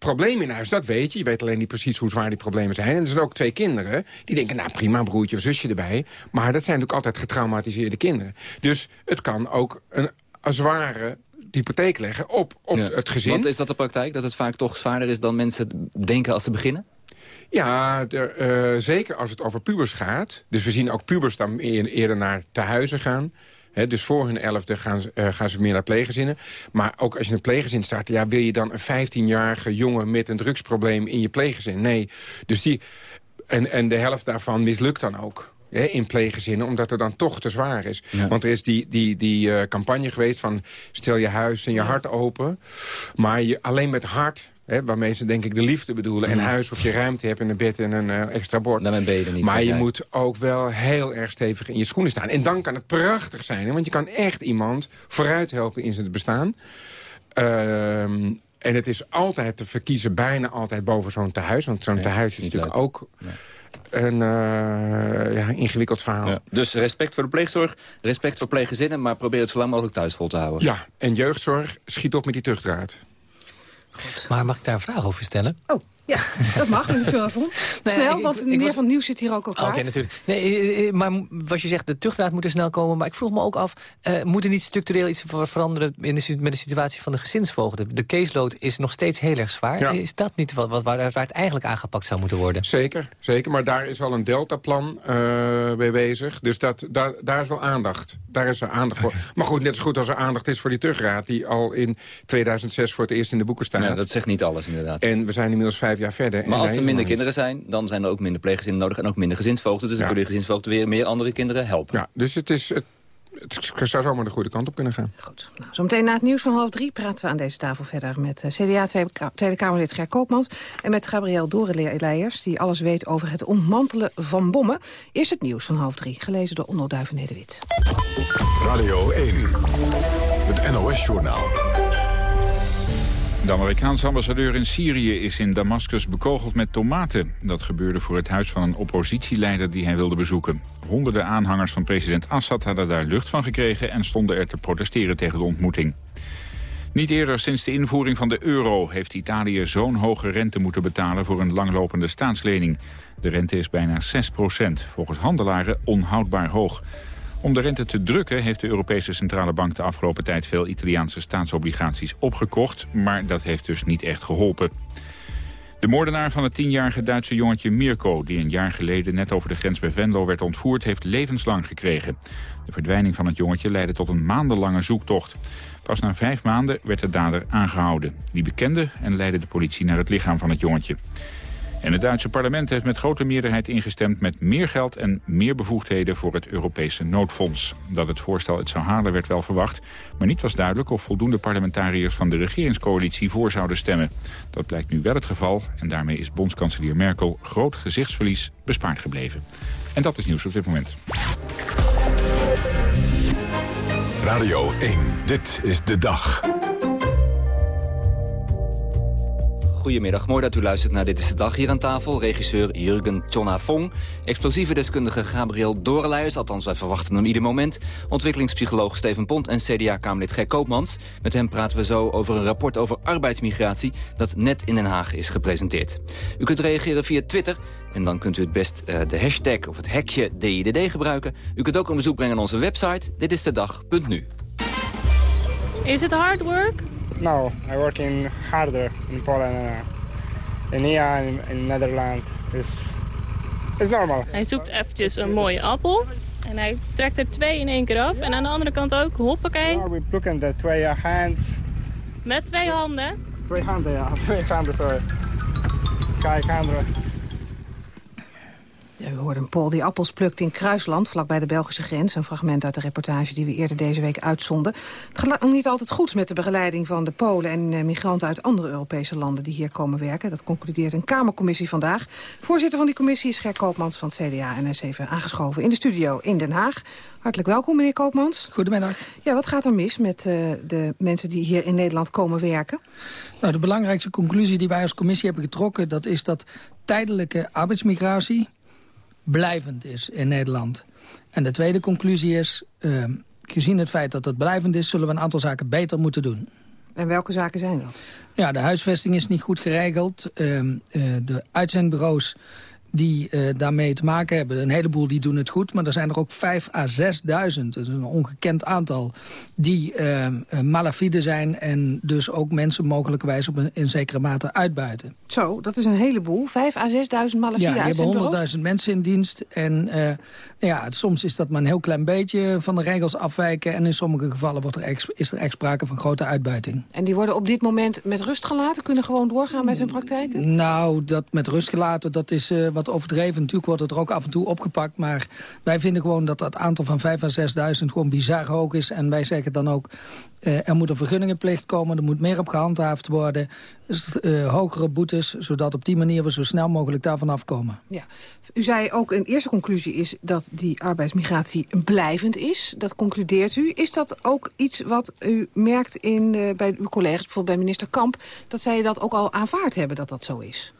haalt problemen in huis, dat weet je. Je weet alleen niet precies hoe zwaar die problemen zijn. En er zijn ook twee kinderen die denken, nou prima, een broertje of zusje erbij. Maar dat zijn natuurlijk altijd getraumatiseerde kinderen. Dus het kan ook een, een zware hypotheek leggen op, op ja. het gezin. Want is dat de praktijk, dat het vaak toch zwaarder is dan mensen denken als ze beginnen? Ja, er, uh, zeker als het over pubers gaat. Dus we zien ook pubers dan eerder naar tehuizen gaan. He, dus voor hun elfde gaan, uh, gaan ze meer naar pleeggezinnen. Maar ook als je een pleeggezin start... Ja, wil je dan een 15-jarige jongen met een drugsprobleem in je pleeggezin? Nee. Dus die, en, en de helft daarvan mislukt dan ook in pleeggezinnen... omdat het dan toch te zwaar is. Want er is die, die, die uh, campagne geweest van... stel je huis en je hart open. Maar je, alleen met hart Hè, waarmee ze denk ik de liefde bedoelen. En huis of je ruimte hebt en een bed en een uh, extra bord. Dan ben je er niet. Maar je moet ook wel heel erg stevig in je schoenen staan. En dan kan het prachtig zijn. Hè, want je kan echt iemand vooruit helpen in zijn bestaan. Ehm, en het is altijd te verkiezen, bijna altijd boven zo'n tehuis. Want zo'n tehuis is natuurlijk ook... een uh, ja, ingewikkeld verhaal. Ja. Dus respect voor de pleegzorg, respect voor pleeggezinnen... maar probeer het zo lang mogelijk thuis vol te houden. Ja, en jeugdzorg, schiet op met die tuchtraad. Maar mag ik daar een vraag over stellen? Oh. Ja, dat mag, mevrouw Von. Snel, want meneer Van Nieuws zit hier ook al Oké, natuurlijk. Nee, eh, eh, maar wat je zegt, de tuchtraad moet er snel komen. Maar ik vroeg me ook af, uh, moet er niet structureel iets veranderen... In de, met de situatie van de gezinsvoogden? De caseload is nog steeds heel erg zwaar. Is dat niet wat, wat, waar, waar, het eigenlijk aangepakt zou moeten worden? Zeker, zeker. Maar daar is al een deltaplan uh, bij bezig. Dus dat, daar, daar is wel aandacht. Daar is er aandacht voor. Maar goed, net zo goed als er aandacht is voor die tuchtraad... die al in 2006 voor het eerst in de boeken staat. Ja, dat zegt niet alles, inderdaad. En we zijn inmiddels vijf jaar verder. Maar als er minder kinderen zijn, dan zijn er ook minder pleeggezinnen nodig... en ook minder gezinsvoogden. Dus dan kunnen de gezinsvoogden weer meer andere kinderen helpen. Ja, dus het is... Het, het zou zomaar de goede kant op kunnen gaan. Goed. Nou, zometeen na het nieuws van half drie praten we aan deze tafel verder... met uh, CDA Tweede Kamerlid Ger Koopmans... en met Gabriel Doreleijers, die alles weet over het ontmantelen van bommen. Eerst het nieuws van half drie, gelezen door Onno Duiven-Nederwit. Radio 1, het NOS-journaal. De Amerikaanse ambassadeur in Syrië is in Damascus bekogeld met tomaten. Dat gebeurde voor het huis van een oppositieleider die hij wilde bezoeken. Honderden aanhangers van president Assad hadden daar lucht van gekregen... en stonden er te protesteren tegen de ontmoeting. Niet eerder sinds de invoering van de euro heeft Italië zo'n hoge rente moeten betalen voor een langlopende staatslening. De rente is bijna 6% volgens handelaren onhoudbaar hoog. Om de rente te drukken heeft de Europese Centrale Bank de afgelopen tijd veel Italiaanse staatsobligaties opgekocht, maar dat heeft dus niet echt geholpen. De moordenaar van het tienjarige Duitse jongetje Mirko... die een jaar geleden net over de grens bij Venlo werd ontvoerd... heeft levenslang gekregen. De verdwijning van het jongetje leidde tot een maandenlange zoektocht. Pas na vijf maanden werd de dader aangehouden. Die bekende en leidde de politie naar het lichaam van het jongetje. En het Duitse parlement heeft met grote meerderheid ingestemd met meer geld en meer bevoegdheden voor het Europese noodfonds. Dat het voorstel het zou halen werd wel verwacht, maar niet was duidelijk of voldoende parlementariërs van de regeringscoalitie voor zouden stemmen. Dat blijkt nu wel het geval en daarmee is bondskanselier Merkel groot gezichtsverlies bespaard gebleven. En dat is nieuws op dit moment. Radio 1, dit is de dag. Goedemiddag, mooi dat u luistert naar Dit is de Dag hier aan tafel. Regisseur Jurgen Tjonna-Fong, explosieve deskundige Gabriel Doreleijers... althans wij verwachten hem ieder moment... ontwikkelingspsycholoog Steven Pont en CDA-Kamerlid Gert Koopmans. Met hem praten we zo over een rapport over arbeidsmigratie... dat net in Den Haag is gepresenteerd. U kunt reageren via Twitter... En dan kunt u het best uh, de hashtag of het hekje DIDD gebruiken. U kunt ook een bezoek brengen aan onze website ditistedag.nu. Is it hard work? No, I work in harder in Poland and uh, in here in, in Netherlands. It's, it's normal. Hij zoekt eventjes een mooie appel. En hij trekt er twee in één keer af. En aan de andere kant ook, hoppakee. Yeah, we plukken de twee hands. Met twee handen? Twee handen, ja. Twee handen, sorry. Kijk, handen. Ja, we hoorden een Pool die appels plukt in Kruisland, vlakbij de Belgische grens. Een fragment uit de reportage die we eerder deze week uitzonden. Het gaat nog niet altijd goed met de begeleiding van de Polen en eh, migranten uit andere Europese landen die hier komen werken. Dat concludeert een Kamercommissie vandaag. Voorzitter van die commissie is Ger Koopmans van het CDA en hij is even aangeschoven in de studio in Den Haag. Hartelijk welkom, meneer Koopmans. Goedemiddag. Ja, wat gaat er mis met uh, de mensen die hier in Nederland komen werken? Nou, de belangrijkste conclusie die wij als commissie hebben getrokken... dat is dat tijdelijke arbeidsmigratie blijvend is in Nederland. En de tweede conclusie is, uh, gezien het feit dat het blijvend is... zullen we een aantal zaken beter moeten doen. En welke zaken zijn dat? Ja, de huisvesting is niet goed geregeld. Uh, uh, de uitzendbureaus die uh, daarmee te maken hebben. Een heleboel die doen het goed, maar er zijn er ook 5 à 6.000, dat is een ongekend aantal, die uh, malafide zijn en dus ook mensen mogelijkerwijs op een, in zekere mate uitbuiten. Zo, dat is een heleboel. 5 à 6.000 malafide Ja, die hebben 100.000 mensen in dienst en uh, ja, soms is dat maar een heel klein beetje van de regels afwijken en in sommige gevallen wordt er ex, is er echt sprake van grote uitbuiting. En die worden op dit moment met rust gelaten, kunnen gewoon doorgaan met hun praktijken? Nou, dat met rust gelaten, dat is wat overdreven. Natuurlijk wordt het er ook af en toe opgepakt. Maar wij vinden gewoon dat dat aantal van 5 à 6.000 gewoon bizar hoog is. En wij zeggen dan ook, uh, er moet een vergunningenplicht komen. Er moet meer op gehandhaafd worden. Dus, hogere boetes, zodat op die manier we zo snel mogelijk daarvan afkomen. Ja. U zei ook, een eerste conclusie is dat die arbeidsmigratie blijvend is. Dat concludeert u. Is dat ook iets wat u merkt in, uh, bij uw collega's, bijvoorbeeld bij minister Kamp... dat zij dat ook al aanvaard hebben dat dat zo is?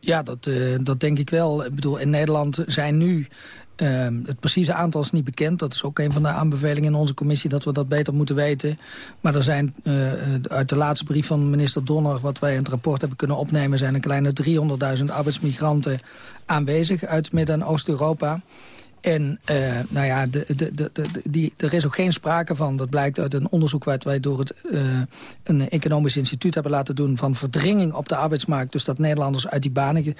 Ja, dat, uh, dat denk ik wel. Ik bedoel, in Nederland zijn nu uh, het precieze aantal is niet bekend. Dat is ook een van de aanbevelingen in onze commissie dat we dat beter moeten weten. Maar er zijn uh, uit de laatste brief van minister Donner... wat wij in het rapport hebben kunnen opnemen... zijn een kleine 300.000 arbeidsmigranten aanwezig uit Midden- en Oost-Europa. En uh, nou ja, de, de, de, die, er is ook geen sprake van. Dat blijkt uit een onderzoek wat wij door het, uh, een economisch instituut hebben laten doen... van verdringing op de arbeidsmarkt. Dus dat Nederlanders uit die banen ge,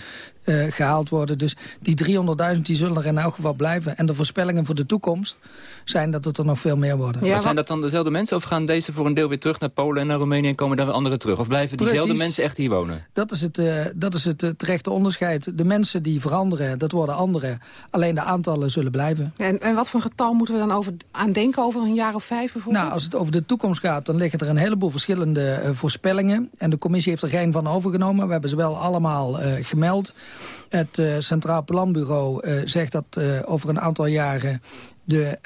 uh, gehaald worden. Dus die 300.000 die zullen er in elk geval blijven. En de voorspellingen voor de toekomst zijn dat het er nog veel meer worden. Ja, maar zijn dat dan dezelfde mensen? Of gaan deze voor een deel weer terug naar Polen en naar Roemenië... en komen dan weer anderen terug? Of blijven diezelfde Precies, mensen echt hier wonen? Dat is het, dat is het terechte onderscheid. De mensen die veranderen, dat worden anderen. Alleen de aantallen zullen blijven. En, en, wat voor getal moeten we dan over, aan denken over een jaar of vijf bijvoorbeeld? Nou, als het over de toekomst gaat, dan liggen er een heleboel verschillende uh, voorspellingen. En de commissie heeft er geen van overgenomen. We hebben ze wel allemaal uh, gemeld. Het uh, Centraal Planbureau zegt dat over een aantal jaren de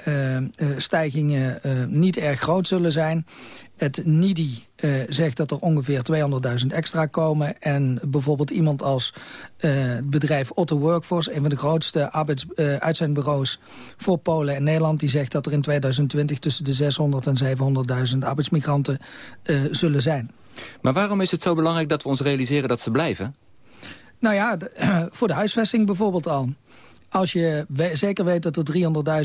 stijgingen niet erg groot zullen zijn. Het NIDI zegt dat er ongeveer 200.000 extra komen. En bijvoorbeeld iemand als het bedrijf Otto Workforce... een van de grootste arbeids, uitzendbureaus voor Polen en Nederland... die zegt dat er in 2020 tussen de 600 en 700.000 arbeidsmigranten zullen zijn. Maar waarom is het zo belangrijk dat we ons realiseren dat ze blijven? Nou ja, de, voor de huisvesting bijvoorbeeld al als je we zeker weet dat er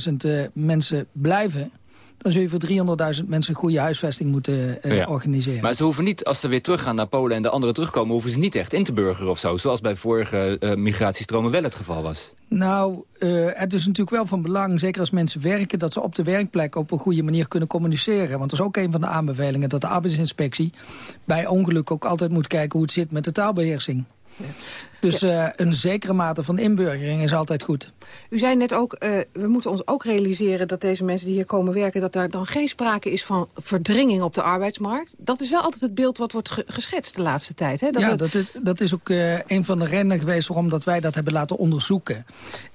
300.000 uh, mensen blijven dan zul je voor 300.000 mensen een goede huisvesting moeten uh, ja. organiseren. Maar ze hoeven niet, als ze weer teruggaan naar Polen en de anderen terugkomen... hoeven ze niet echt in te burgeren of zo. Zoals bij vorige uh, migratiestromen wel het geval was. Nou, uh, het is natuurlijk wel van belang, zeker als mensen werken... dat ze op de werkplek op een goede manier kunnen communiceren. Want dat is ook een van de aanbevelingen... dat de arbeidsinspectie bij ongeluk ook altijd moet kijken... hoe het zit met de taalbeheersing. Dus uh, een zekere mate van inburgering is altijd goed. U zei net ook, uh, we moeten ons ook realiseren dat deze mensen die hier komen werken... dat daar dan geen sprake is van verdringing op de arbeidsmarkt. Dat is wel altijd het beeld wat wordt ge geschetst de laatste tijd. Hè? Dat ja, het... dat, is, dat is ook uh, een van de redenen geweest waarom dat wij dat hebben laten onderzoeken.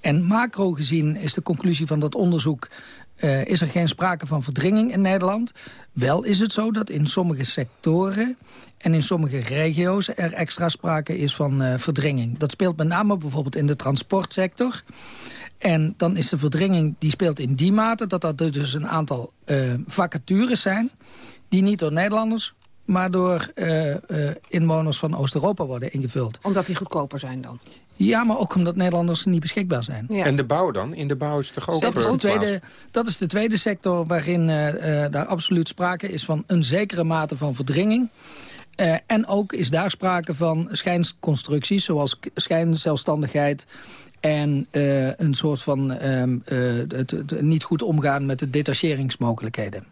En macro gezien is de conclusie van dat onderzoek... Uh, is er geen sprake van verdringing in Nederland. Wel is het zo dat in sommige sectoren en in sommige regio's er extra sprake is van uh, verdringing. Dat speelt met name bijvoorbeeld in de transportsector. En dan is de verdringing, die speelt in die mate... dat er dus een aantal uh, vacatures zijn... die niet door Nederlanders, maar door uh, uh, inwoners van Oost-Europa worden ingevuld. Omdat die goedkoper zijn dan? Ja, maar ook omdat Nederlanders niet beschikbaar zijn. Ja. En de bouw dan? In de bouw is toch ook... Dat, is de, tweede, dat is de tweede sector waarin daar absoluut sprake is van een zekere mate van verdringing. Uh, en ook is daar sprake van schijnconstructies, zoals schijnzelfstandigheid en uh, een soort van um, uh, het, het, niet goed omgaan met de detacheringsmogelijkheden.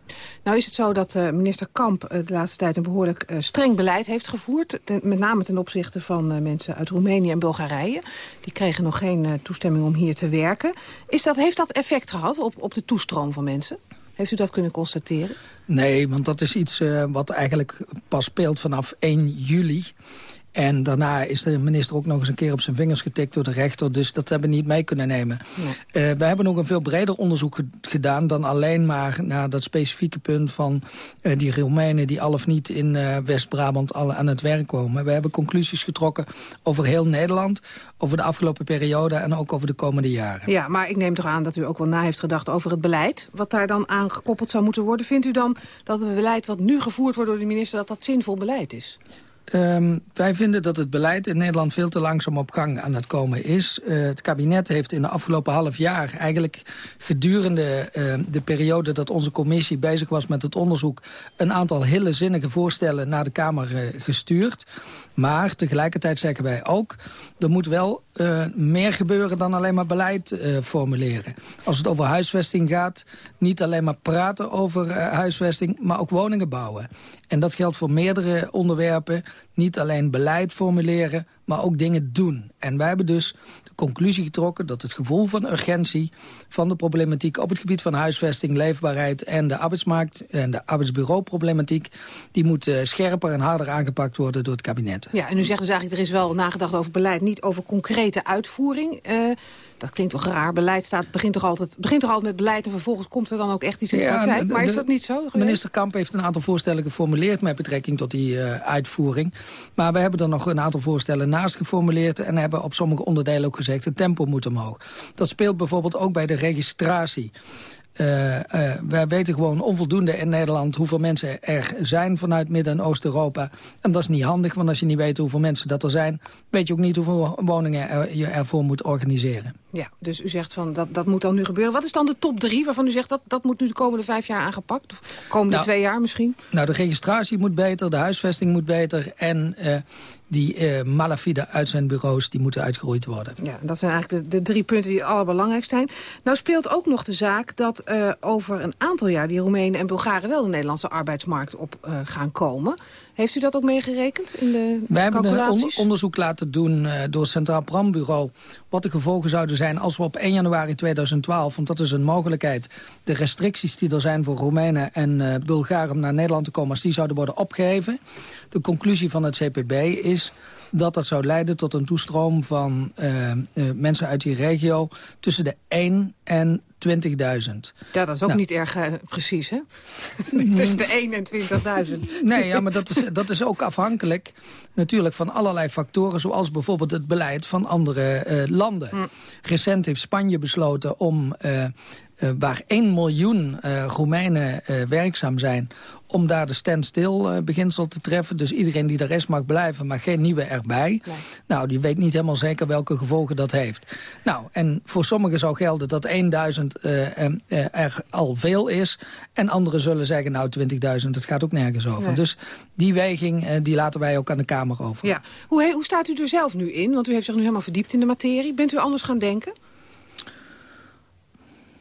Nou is het zo dat uh, minister Kamp de laatste tijd een behoorlijk streng beleid heeft gevoerd. Ten, met name ten opzichte van mensen uit Roemenië en Bulgarije. Die kregen nog geen toestemming om hier te werken. Is dat, heeft dat effect gehad op, op de toestroom van mensen? Heeft u dat kunnen constateren? Nee, want dat is iets wat eigenlijk pas speelt vanaf 1 juli. En daarna is de minister ook nog eens een keer op zijn vingers getikt door de rechter. Dus dat hebben we niet mee kunnen nemen. Uh, we hebben ook een veel breder onderzoek gedaan dan alleen maar naar dat specifieke punt van uh, die Romeinen die al of niet in uh, West-Brabant aan het werk komen. We hebben conclusies getrokken over heel Nederland, over de afgelopen periode en ook over de komende jaren. Ja, maar ik neem toch aan dat u ook wel na heeft gedacht over het beleid. Wat daar dan aan gekoppeld zou moeten worden. Vindt u dan dat het beleid wat nu gevoerd wordt door de minister, dat dat zinvol beleid is? Um, wij vinden dat het beleid in Nederland veel te langzaam op gang aan het komen is. Uh, het kabinet heeft in de afgelopen half jaar eigenlijk gedurende uh, de periode dat onze commissie bezig was met het onderzoek een aantal hele zinnige voorstellen naar de Kamer uh, gestuurd. Maar tegelijkertijd zeggen wij ook, er moet wel uh, meer gebeuren dan alleen maar beleid uh, formuleren. Als het over huisvesting gaat, niet alleen maar praten over uh, huisvesting, maar ook woningen bouwen. En dat geldt voor meerdere onderwerpen. Niet alleen beleid formuleren, maar ook dingen doen. En wij hebben dus conclusie getrokken dat het gevoel van urgentie... van de problematiek op het gebied van huisvesting, leefbaarheid... en de arbeidsmarkt en de arbeidsbureauproblematiek... die moet uh, scherper en harder aangepakt worden door het kabinet. Ja, en u zegt dus eigenlijk, er is wel nagedacht over beleid... niet over concrete uitvoering... Uh, dat klinkt toch raar. Beleid staat, begint, toch altijd, begint toch altijd met beleid... en vervolgens komt er dan ook echt iets in de praktijk. Maar is dat niet zo? Minister Kamp heeft een aantal voorstellen geformuleerd... met betrekking tot die uh, uitvoering. Maar we hebben er nog een aantal voorstellen naast geformuleerd... en hebben op sommige onderdelen ook gezegd... het tempo moet omhoog. Dat speelt bijvoorbeeld ook bij de registratie. Uh, uh, wij weten gewoon onvoldoende in Nederland hoeveel mensen er zijn vanuit Midden- en Oost-Europa. En dat is niet handig, want als je niet weet hoeveel mensen dat er zijn... weet je ook niet hoeveel woningen er, je ervoor moet organiseren. Ja, dus u zegt van dat, dat moet dan nu gebeuren. Wat is dan de top drie waarvan u zegt dat dat moet nu de komende vijf jaar aangepakt? Of komende nou, twee jaar misschien? Nou, de registratie moet beter, de huisvesting moet beter... en uh, die uh, malafide uitzendbureaus die moeten uitgeroeid worden. Ja, dat zijn eigenlijk de, drie punten die allerbelangrijkst zijn. Nou speelt ook nog de zaak dat uh, over een aantal jaar... die Roemenen en Bulgaren wel de Nederlandse arbeidsmarkt op uh, gaan komen. Heeft u dat ook meegerekend in de Wij hebben een on onderzoek laten doen uh, door het Centraal Planbureau... wat de gevolgen zouden zijn als we op 1 januari 2012... want dat is een mogelijkheid, de restricties die er zijn voor Roemenen en uh, Bulgaren... om naar Nederland te komen, als die zouden worden opgeheven. De conclusie van het CPB is dat dat zou leiden tot een toestroom van uh, uh, mensen uit die regio... tussen de 1 en 20.000. Ja, dat is ook nou. niet erg uh, precies, hè? Tussen de 1 en 20.000. Nee, ja, maar dat is, dat is ook afhankelijk natuurlijk van allerlei factoren... zoals bijvoorbeeld het beleid van andere uh, landen. Mm. Recent heeft Spanje besloten om... Uh, uh, waar 1 miljoen uh, Roemenen uh, werkzaam zijn... om daar de standstill beginsel te treffen. Dus iedereen die de rest mag blijven, maar geen nieuwe erbij. Nee. Nou, die weet niet helemaal zeker welke gevolgen dat heeft. Nou, en voor sommigen zou gelden dat 1000 er al veel is. En anderen zullen zeggen, nou 20.000, het gaat ook nergens over. Nee. Dus die weging, die laten wij ook aan de Kamer over. Ja. Hoe, hoe staat u er zelf nu in? Want u heeft zich nu helemaal verdiept in de materie. Bent u anders gaan denken?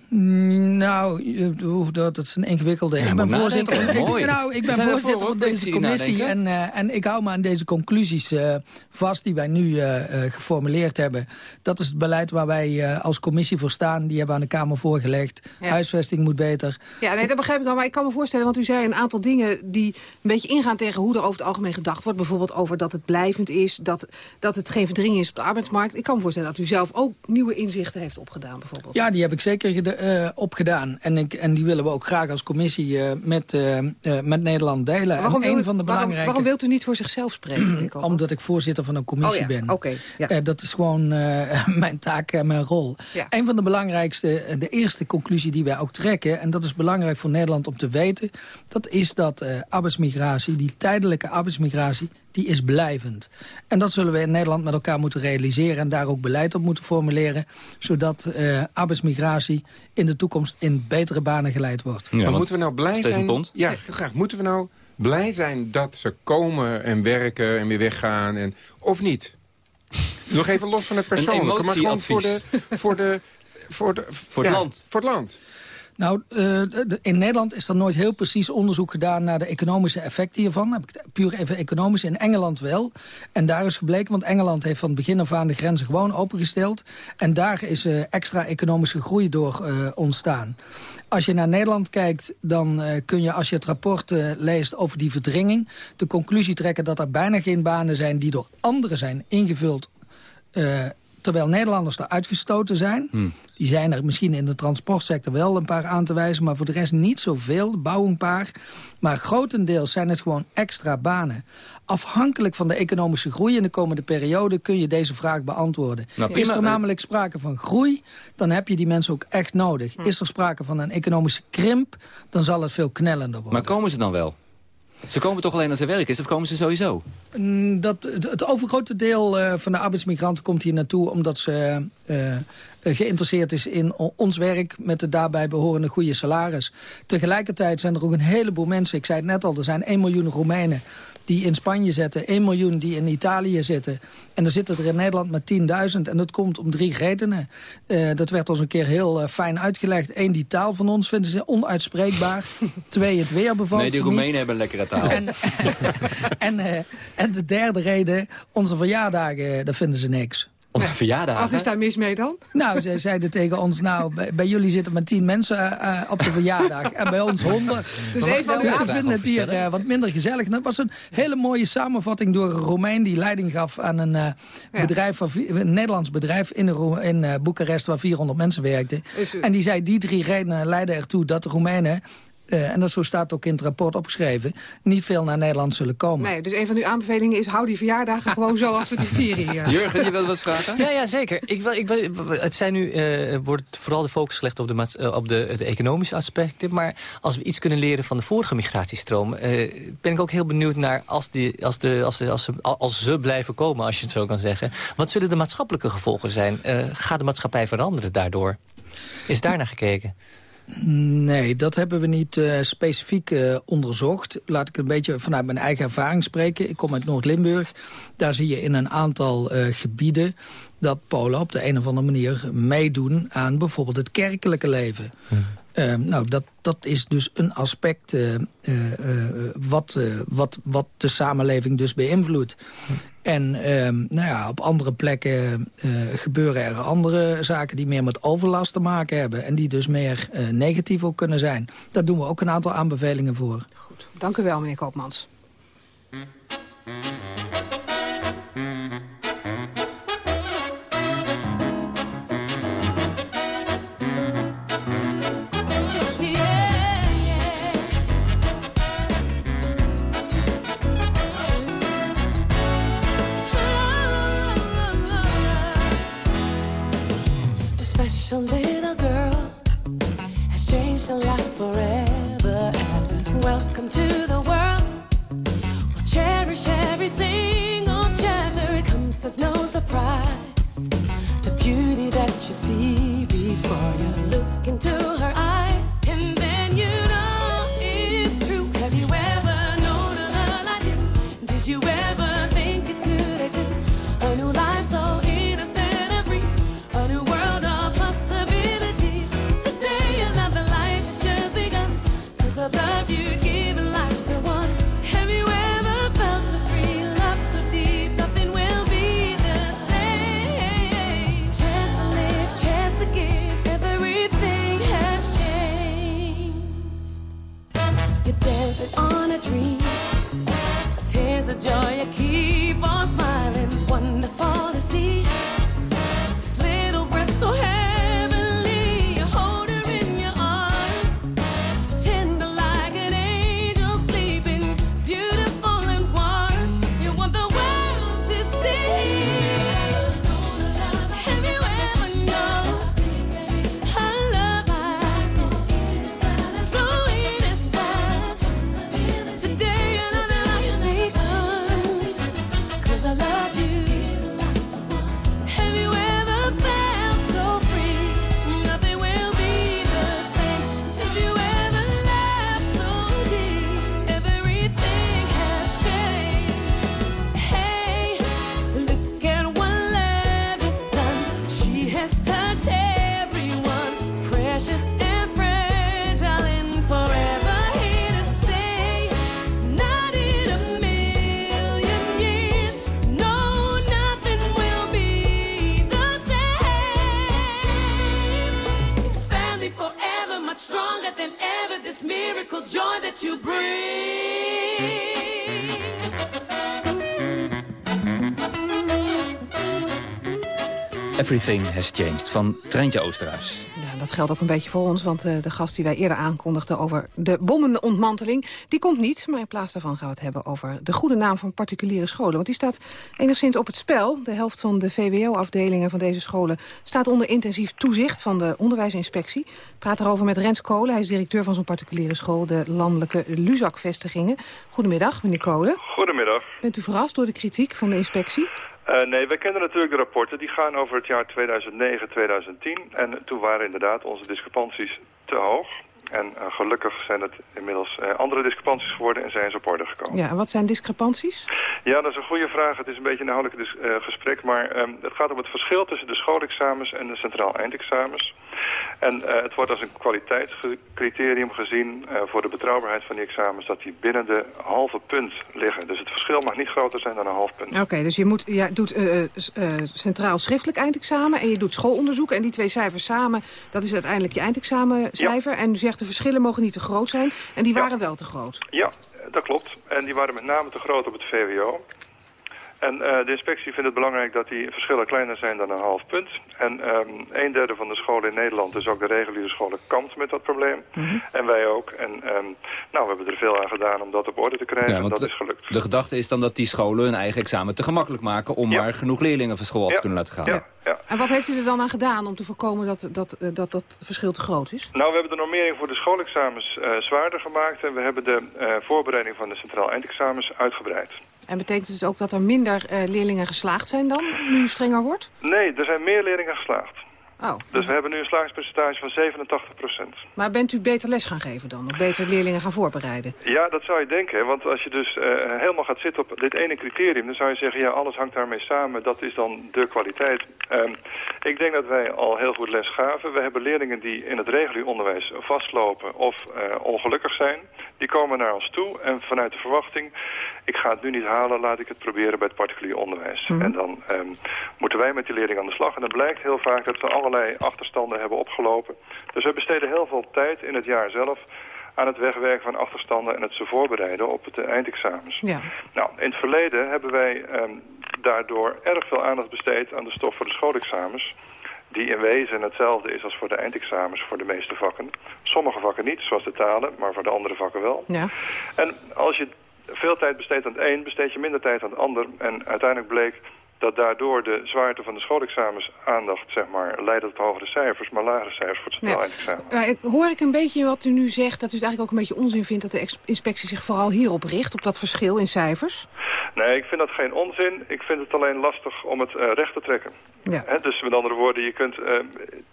Nou, dat is een ingewikkelde. Ja, ik ben voorzitter, van, ik, nou, ik ben voorzitter van deze commissie en, uh, en ik hou me aan deze conclusies uh, vast die wij nu uh, geformuleerd hebben. Dat is het beleid waar wij als commissie voor staan. Die hebben we aan de Kamer voorgelegd. Ja. Huisvesting moet beter. Ja, nee, dat begrijp ik wel. Maar ik kan me voorstellen, want u zei een aantal dingen die een beetje ingaan tegen hoe er over het algemeen gedacht wordt. Bijvoorbeeld over dat het blijvend is, dat, dat het geen verdringing is op de arbeidsmarkt. Ik kan me voorstellen dat u zelf ook nieuwe inzichten heeft opgedaan bijvoorbeeld. Ja, die heb ik zeker gedaan uh, opgedaan. En, ik, en die willen we ook graag als commissie uh, met, uh, met Nederland delen. Waarom, en een van de waarom, belangrijke... waarom wilt u niet voor zichzelf spreken? ik Omdat ik voorzitter van een commissie oh, ja. ben. Okay, ja. dat is gewoon mijn taak en mijn rol. Ja. Een van de belangrijkste, de eerste conclusie die wij ook trekken... en dat is belangrijk voor Nederland om te weten... dat is dat arbeidsmigratie, die tijdelijke arbeidsmigratie die is blijvend. En dat zullen we in Nederland met elkaar moeten realiseren... en daar ook beleid op moeten formuleren... zodat uh, arbeidsmigratie in de toekomst in betere banen geleid wordt. Ja, maar moeten we nou blij zijn... Pond? Ja, graag. Moeten we nou blij zijn dat ze komen en werken en weer weggaan? En, of niet? Nog even los van het persoonlijke, maar gewoon voor de... Voor, de, voor, de, voor het ja, land. Voor het land. Nou, uh, in Nederland is er nooit heel precies onderzoek gedaan... naar de economische effecten hiervan. Heb ik puur even economisch. In Engeland wel. En daar is gebleken, want Engeland heeft van het begin af aan... de grenzen gewoon opengesteld. En daar is uh, extra economische groei door uh, ontstaan. Als je naar Nederland kijkt, dan kun je als je het rapport leest over die verdringing... de conclusie trekken dat er bijna geen banen zijn die door anderen zijn ingevuld... Terwijl Nederlanders er uitgestoten zijn. Hmm. Die zijn er misschien in de transportsector wel een paar aan te wijzen... maar voor de rest niet zoveel, bouw een paar. Maar grotendeels zijn het gewoon extra banen. Afhankelijk van de economische groei in de komende periode... kun je deze vraag beantwoorden. Nou, is er namelijk sprake van groei, dan heb je die mensen ook echt nodig. Hmm. Is er sprake van een economische krimp, dan zal het veel knellender worden. Maar komen ze dan wel? Ze komen toch alleen als er werk is, of komen ze sowieso? Dat, het overgrote deel uh, van de arbeidsmigranten komt hier naartoe... omdat ze uh, geïnteresseerd is in ons werk... met de daarbij behorende goede salaris. Tegelijkertijd zijn er ook een heleboel mensen... ik zei het net al, er zijn 1 miljoen Roemenen die in Spanje zitten. 1 miljoen die in Italië zitten. En er zitten er in Nederland maar 10.000. En dat komt om drie redenen. Uh, dat werd ons een keer heel uh, fijn uitgelegd. Eén, die taal van ons vinden ze onuitspreekbaar. Twee, het weer bevalt Nee, die Roemenen hebben een lekkere taal. En, en, uh, en de derde reden, onze verjaardagen, daar vinden ze niks. Onze verjaardagen? Wat is daar mis mee dan? Nou, zij zeiden tegen ons, nou, bij, bij jullie zitten maar tien mensen uh, op de verjaardag. En bij ons honderd. Dus even dus ze vinden het hier uh, wat minder gezellig. Dat was een hele mooie samenvatting door een Romein... die leiding gaf aan een, uh, ja. bedrijf, een Nederlands bedrijf in, in Boekarest... waar 400 mensen werkten. En die zei, die drie redenen leiden ertoe dat de Romeinen uh, en dat zo staat ook in het rapport opgeschreven... niet veel naar Nederland zullen komen. Nee, dus een van uw aanbevelingen is... hou die verjaardagen gewoon zoals we die vieren hier. Jurgen, je wilt wat vragen? Ja, ja zeker. Ik wil, ik wil, het zijn nu, uh, wordt vooral de focus gelegd op, de, uh, op de, de, economische aspecten. Maar als we iets kunnen leren van de vorige migratiestroom... ben ik ook heel benieuwd naar als, die, als, de, als, de, als, ze, als ze blijven komen, als je het zo kan zeggen. Wat zullen de maatschappelijke gevolgen zijn? gaat de maatschappij veranderen daardoor? Is daar naar gekeken? Nee, dat hebben we niet uh, specifiek uh, onderzocht. Laat ik een beetje vanuit mijn eigen ervaring spreken. Ik kom uit Noord-Limburg. Daar zie je in een aantal uh, gebieden dat Polen op de een of andere manier meedoen aan bijvoorbeeld het kerkelijke leven. Hmm. Nou, dat, dat is dus een aspect wat, wat, wat de samenleving dus beïnvloedt. En ehm, nou ja, op andere plekken gebeuren er andere zaken die meer met overlast te maken hebben. En die dus meer negatief ook kunnen zijn. Daar doen we ook een aantal aanbevelingen voor. Goed, dank u wel meneer Koopmans. It comes as no surprise. The beauty that you see before you look into her eyes, Everything has changed van Treintje Oosterhuis. Ja, dat geldt ook een beetje voor ons, want uh, de gast die wij eerder aankondigden over de bommenontmanteling, die komt niet. Maar in plaats daarvan gaan we het hebben over de goede naam van particuliere scholen. Want die staat enigszins op het spel. De helft van de VWO-afdelingen van deze scholen staat onder intensief toezicht van de onderwijsinspectie. Ik praat erover met Rens Kolen, hij is directeur van zo'n particuliere school, de landelijke Luzak-vestigingen. Goedemiddag, meneer Kolen. Goedemiddag. Bent u verrast door de kritiek van de inspectie? Uh, nee, wij kennen natuurlijk de rapporten. Die gaan over het jaar 2009, 2010. En toen waren inderdaad onze discrepanties te hoog. En eh, gelukkig zijn het inmiddels eh, andere discrepanties geworden en zijn ze op orde gekomen. Ja, en wat zijn discrepanties? Ja, dat is een goede vraag. Het is een beetje een inhoudelijk eh, gesprek, maar ehm, het gaat om het verschil tussen de schoolexamens en de centraal eindexamens. En eh, het wordt als een kwaliteitscriterium gezien eh, voor de betrouwbaarheid van die examens dat die binnen de halve punt liggen. Dus het verschil mag niet groter zijn dan een half punt. Oké, dus je moet, ja, doet eh, centraal schriftelijk eindexamen... en je doet schoolonderzoek en die twee cijfers samen... dat is uiteindelijk je eindexamencijfer. En u zegt de verschillen mogen niet te groot zijn. En die waren wel te groot. Ja, dat klopt. En die waren met name te groot op het VWO. En eh, de inspectie vindt het belangrijk dat die verschillen kleiner zijn dan een half punt. En ehm, een derde van de scholen in Nederland, dus ook de reguliere scholen, kampt met dat probleem. En wij ook. En ehm, nou, we hebben er veel aan gedaan om dat op orde te krijgen. Ja, en dat de- is gelukt. De gedachte is dan dat die scholen hun eigen examen te gemakkelijk maken... om maar genoeg leerlingen van school af te kunnen laten gaan. En wat heeft u er dan aan gedaan om te voorkomen dat dat, eh, dat, dat verschil te groot is? Nou, we hebben de normering voor de schoolexamens eh, zwaarder gemaakt. En we hebben de eh, voorbereiding van de centraal eindexamens uitgebreid. En betekent het ook dat er minder eh, leerlingen geslaagd zijn dan, nu strenger wordt? Nee, er zijn meer leerlingen geslaagd. Oh. Dus we hebben nu een slagingspercentage van 87 procent. Maar bent u beter les gaan geven dan? Of beter leerlingen gaan voorbereiden? Ja, dat zou je denken. Want als je dus eh, helemaal gaat zitten op dit ene criterium... dan zou je zeggen, ja, alles hangt daarmee samen. Dat is dan de kwaliteit. Ehm, ik denk dat wij al heel goed les gaven. We hebben leerlingen die in het regulier onderwijs vastlopen of eh, ongelukkig zijn. Die komen naar ons toe en vanuit de verwachting... ik ga het nu niet halen, laat ik het proberen bij het particulier onderwijs. En dan ehm, moeten wij met die leerlingen aan de slag. En dan blijkt heel vaak dat ze allerlei achterstanden hebben opgelopen. Dus we besteden heel veel tijd in het jaar zelf aan het wegwerken van achterstanden en het ze voorbereiden op het eindexamens. Ja. Nou, in het verleden hebben wij ehm, daardoor erg veel aandacht besteed aan de stof voor de schoolexamens. Die in wezen hetzelfde is als voor de eindexamens voor de meeste vakken. Sommige vakken niet, zoals de talen, maar voor de andere vakken wel. Ja. En als je veel tijd besteedt aan het een, besteed je minder tijd aan het ander. En uiteindelijk bleek dat daardoor de zwaarte van de schoolexamens aandacht, zeg maar, leidde tot hogere cijfers, maar lagere cijfers voor het eindexamen. Maar ik, hoor ik een beetje wat u nu zegt... dat u het eigenlijk ook een beetje onzin vindt... dat de inspectie zich vooral hierop richt, op dat verschil in cijfers? Nee, ik vind dat geen onzin. Ik vind het alleen lastig om het eh, recht te trekken. Ja. Dus met andere woorden, je kunt, eh,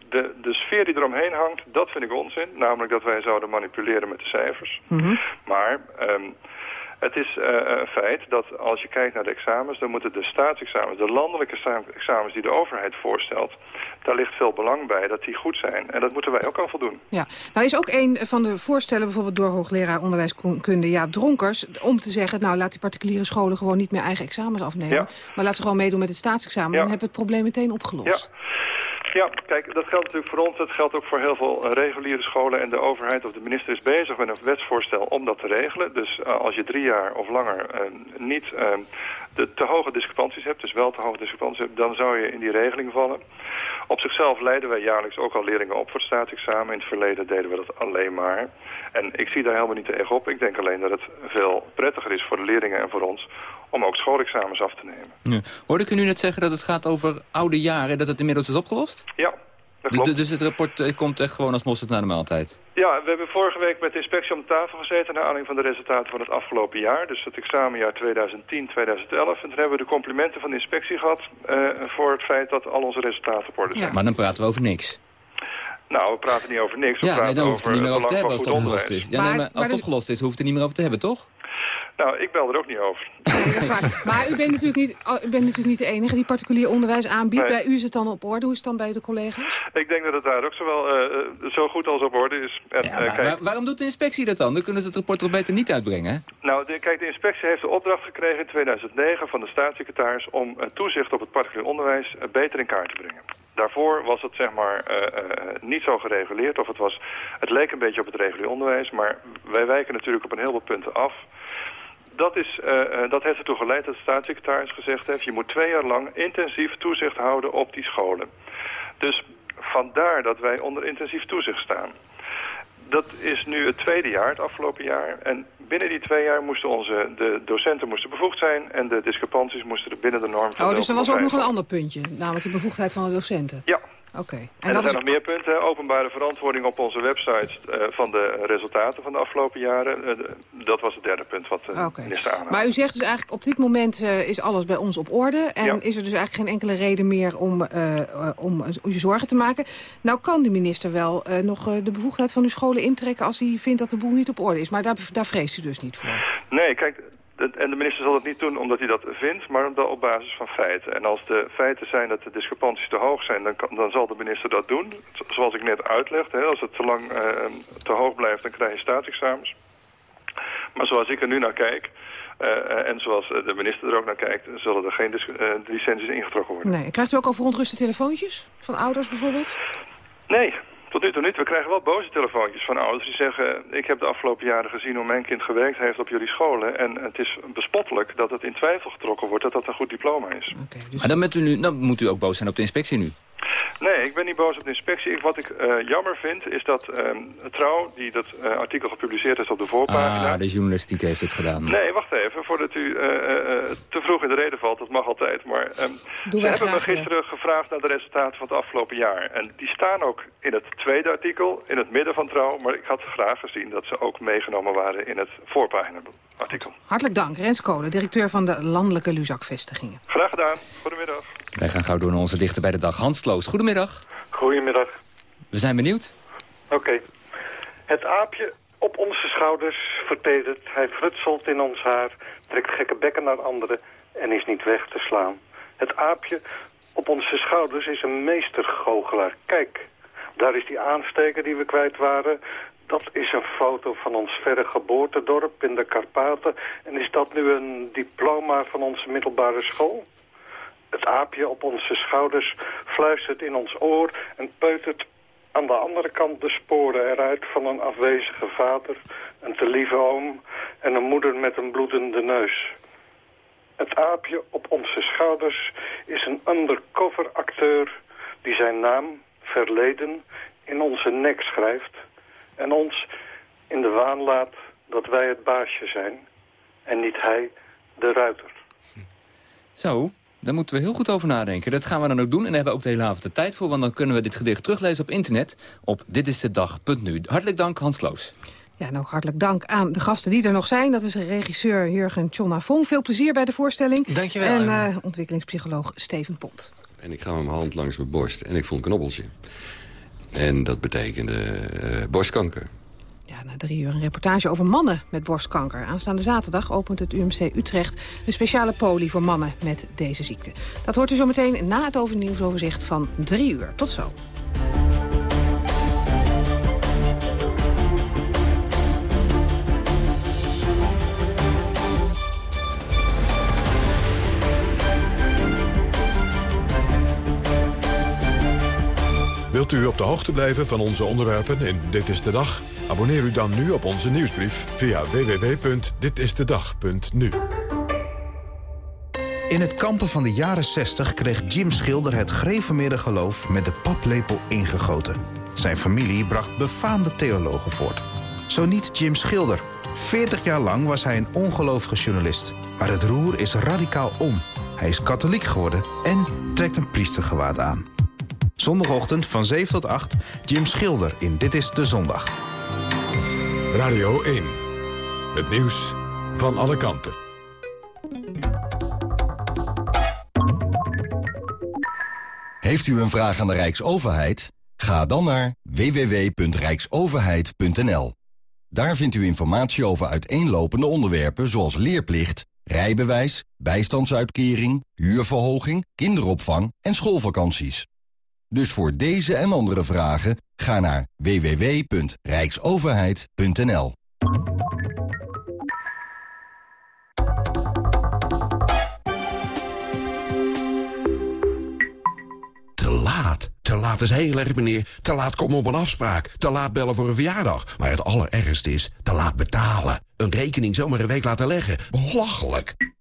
de, de sfeer die eromheen hangt, dat vind ik onzin. Namelijk dat wij zouden manipuleren met de cijfers. Maar ehm, het is eh, een feit dat als je kijkt naar de examens... dan moeten de staatsexamens, de landelijke examens die de overheid voorstelt... daar ligt veel belang bij dat die goed zijn. En dat moeten wij ook aan voldoen. Ja, nou is ook een van de voorstellen bijvoorbeeld door hoogleraar onderwijskunde Jaap Dronkers... om te zeggen, nou laat die particuliere scholen gewoon niet meer eigen examens afnemen... Ja. maar laat ze gewoon meedoen met het staatsexamen. Ja. Dan hebben we het probleem meteen opgelost. Ja. Ja, kijk, dat geldt natuurlijk voor ons. Dat geldt ook voor heel veel eh, reguliere scholen. En de overheid of de minister is bezig met een wetsvoorstel om dat te regelen. Dus eh, als je drie jaar of langer eh, niet eh, de te hoge discrepanties hebt, dus wel te hoge discrepanties hebt, dan zou je in die regeling vallen. Op zichzelf leiden wij jaarlijks ook al leerlingen op voor het staatsexamen. In het verleden deden we dat alleen maar. En ik zie daar helemaal niet tegen op. Ik denk alleen dat het veel prettiger is voor de leerlingen en voor ons om ook schoolexamens af te nemen. Ja. Hoorde ik u nu net zeggen dat het gaat over oude jaren... dat het inmiddels is opgelost? Ja, klopt. Dus het rapport eh, komt echt gewoon als mosterd naar de maaltijd? Ja, we hebben vorige week met de inspectie om de tafel gezeten... naar aanleiding van de resultaten van het afgelopen jaar. Dus het examenjaar 2010-2011. En toen hebben we de complimenten van de inspectie gehad... eh, voor het feit dat al onze resultaten op orde zijn. Maar dan praten we over niks. Nou, we praten niet over niks. We Ja, nee, praten dan hoeft het er niet meer over te hebben als het opgelost is. Ja, nee, maar als het opgelost is, hoeft het er niet meer over te hebben, toch? Nou, ik bel er ook niet over. Dat is waar. Maar u bent, natuurlijk niet, oh, u bent natuurlijk niet de enige die particulier onderwijs aanbiedt. Nee. Bij u is het dan op orde. Hoe is het dan bij de collega's? Ik denk dat het daar ook zowel eh, eh, zo goed als op orde is. En, eh, Maar, kijk, waar- waarom doet de inspectie dat dan? Dan kunnen ze het rapport toch beter niet uitbrengen, hè? Nou, de, kijk, de inspectie heeft de opdracht gekregen in 2009 van de staatssecretaris om eh, toezicht op het particulier onderwijs beter in kaart te brengen. Daarvoor was het zeg maar eh, eh, niet zo gereguleerd, of het, was, het leek een beetje op het regulier onderwijs, maar wij wijken natuurlijk op een heleboel punten af. Dat, is, eh, eh, dat heeft ertoe geleid dat de staatssecretaris gezegd heeft... je moet twee jaar lang intensief toezicht houden op die scholen. Dus vandaar dat wij onder intensief toezicht staan. Dat is nu het tweede jaar, het afgelopen jaar. En binnen die twee jaar moesten onze, de docenten moesten bevoegd zijn... en de discrepanties moesten er binnen de norm van Oh, dus er was ook 0,5 nog een ander puntje. Namelijk de bevoegdheid van de docenten. Ja, Oké. En, En er dat zijn is... nog meer punten. Openbare verantwoording op onze website eh, van de resultaten van de afgelopen jaren. Eh, dat was het derde punt wat de Oké. minister aanhaalde. Maar u zegt dus eigenlijk, op dit moment eh, is alles bij ons op orde. En Ja. is er dus eigenlijk geen enkele reden meer om, eh, eh, om je zorgen te maken. Nou kan de minister wel eh, nog eh, de bevoegdheid van uw scholen intrekken... als hij vindt dat de boel niet op orde is. Maar daar, daar vreest u dus niet voor. Nee, kijk, en de minister zal dat niet doen omdat hij dat vindt, maar op basis van feiten. En als de feiten zijn dat de discrepanties te hoog zijn, dan, kan, dan zal de minister dat doen. Zo- Zoals ik net uitlegde, als het te lang eh, te hoog blijft, dan krijg je staatsexamens. Maar zoals ik er nu naar kijk, eh, eh, en zoals de minister er ook naar kijkt, zullen er geen licenties ingetrokken worden. Nee. Krijgt u ook al verontruste telefoontjes? Van ouders bijvoorbeeld? Nee, tot nu toe niet. We krijgen wel boze telefoontjes van ouders die zeggen... ik heb de afgelopen jaren gezien hoe mijn kind gewerkt heeft op jullie scholen... en het is bespottelijk dat het in twijfel getrokken wordt dat dat een goed diploma is. Maar dan, bent u nu, dan moet u ook boos zijn op de inspectie nu. Nee, ik ben niet boos op de inspectie. Ik, wat ik eh, jammer vind is dat ehm, Trouw, die dat eh, artikel gepubliceerd heeft op de voorpagina... Ah, de journalistiek heeft het gedaan. Nee, wacht even, voordat u eh, eh, eh, te vroeg in de reden valt, dat mag altijd. Maar ehm, ze hebben me gisteren gevraagd naar de resultaten van het afgelopen jaar. En die staan ook in het tweede artikel, in het midden van Trouw. Maar ik had graag gezien dat ze ook meegenomen waren in het voorpagina-artikel. Hartelijk dank. Rens Kolen, directeur van de Landelijke Luzak-vestigingen. Graag gedaan. Goedemiddag. Wij gaan gauw door naar onze dichter bij de dag. Hans Kloos, goedemiddag. Goedemiddag. We zijn benieuwd. Oké. Het aapje op onze schouders vertedert. Hij frutselt in ons haar, trekt gekke bekken naar anderen en is niet weg te slaan. Het aapje op onze schouders is een meestergoochelaar. Kijk, daar is die aansteker die we kwijt waren. Dat is een foto van ons verre geboortedorp in de Karpaten. En is dat nu een diploma van onze middelbare school? Het aapje op onze schouders fluistert in ons oor en peutert aan de andere kant de sporen eruit van een afwezige vader, een te lieve oom en een moeder met een bloedende neus. Het aapje op onze schouders is een undercover acteur die zijn naam, verleden, in onze nek schrijft en ons in de waan laat dat wij het baasje zijn en niet hij de ruiter. Zo, daar moeten we heel goed over nadenken. Dat gaan we dan ook doen en daar hebben we ook de hele avond de tijd voor... want dan kunnen we dit gedicht teruglezen op internet op ditistedag.nu. Hartelijk dank, Hans Kloos. Ja, en ook hartelijk dank aan de gasten die er nog zijn. Dat is regisseur Jurgen Tjonna-Vong. Veel plezier bij de voorstelling. Dankjewel, En eh, ontwikkelingspsycholoog Steven Pont. En ik ga met mijn hand langs mijn borst en ik voel een knobbeltje. En dat betekende eh, borstkanker. Na drie uur een reportage over mannen met borstkanker. Aanstaande zaterdag opent het UMC Utrecht een speciale poli voor mannen met deze ziekte. Dat hoort u zo meteen na het overnieuwsoverzicht van drie uur. Tot zo. Wilt u op de hoogte blijven van onze onderwerpen in Dit is de Dag? Abonneer u dan nu op onze nieuwsbrief via www.ditistedag.nu. In het kampen van de jaren 60 kreeg Jim Schilder het geloof met de paplepel ingegoten. Zijn familie bracht befaamde theologen voort. Zo niet Jim Schilder. 40 jaar lang was hij een ongelovige journalist. Maar het roer is radicaal om. Hij is katholiek geworden en trekt een priestergewaad aan. Zondagochtend van 7 tot 8, Jim Schilder in Dit is de Zondag. Radio 1. Het nieuws van alle kanten. Heeft u een vraag aan de Rijksoverheid? Ga dan naar www.rijksoverheid.nl. Daar vindt u informatie over uiteenlopende onderwerpen zoals leerplicht, rijbewijs, bijstandsuitkering, huurverhoging, kinderopvang en schoolvakanties. Dus voor deze en andere vragen ga naar www.rijksoverheid.nl. Te laat. Te laat is heel erg, meneer. Te laat komen op een afspraak. Te laat bellen voor een verjaardag. Maar het allerergste is te laat betalen. Een rekening zomaar een week laten leggen. Belachelijk.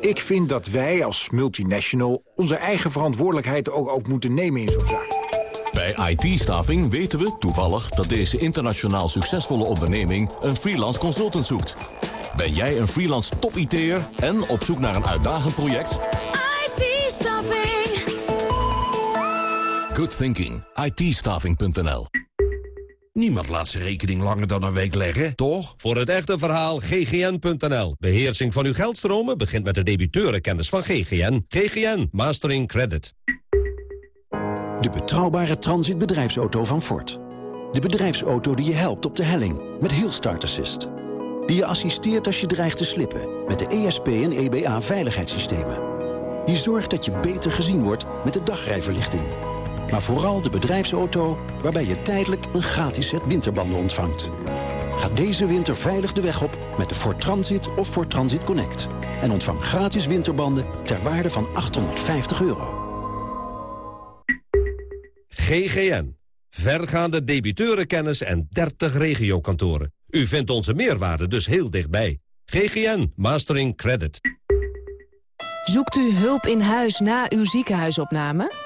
Ik vind dat wij als multinational onze eigen verantwoordelijkheid ook, ook moeten nemen in zo'n zaak. Bij IT-staving weten we toevallig dat deze internationaal succesvolle onderneming een freelance consultant zoekt. Ben jij een freelance top-IT'er en op zoek naar een uitdagend project? staffing. Good thinking. ITstaffing.nl Niemand laat zijn rekening langer dan een week leggen, toch? Voor het echte verhaal ggn.nl. Beheersing van uw geldstromen begint met de debiteurenkennis van GGN. GGN Mastering Credit. De betrouwbare transitbedrijfsauto van Ford. De bedrijfsauto die je helpt op de helling met Hill Start Assist. Die je assisteert als je dreigt te slippen met de ESP en EBA veiligheidssystemen. Die zorgt dat je beter gezien wordt met de dagrijverlichting. Maar vooral de bedrijfsauto waarbij je tijdelijk een gratis set winterbanden ontvangt. Ga deze winter veilig de weg op met de Ford Transit of Ford Transit Connect. En ontvang gratis winterbanden ter waarde van 850 euro. GGN. Vergaande debiteurenkennis en 30 regiokantoren. U vindt onze meerwaarde dus heel dichtbij. GGN Mastering Credit. Zoekt u hulp in huis na uw ziekenhuisopname?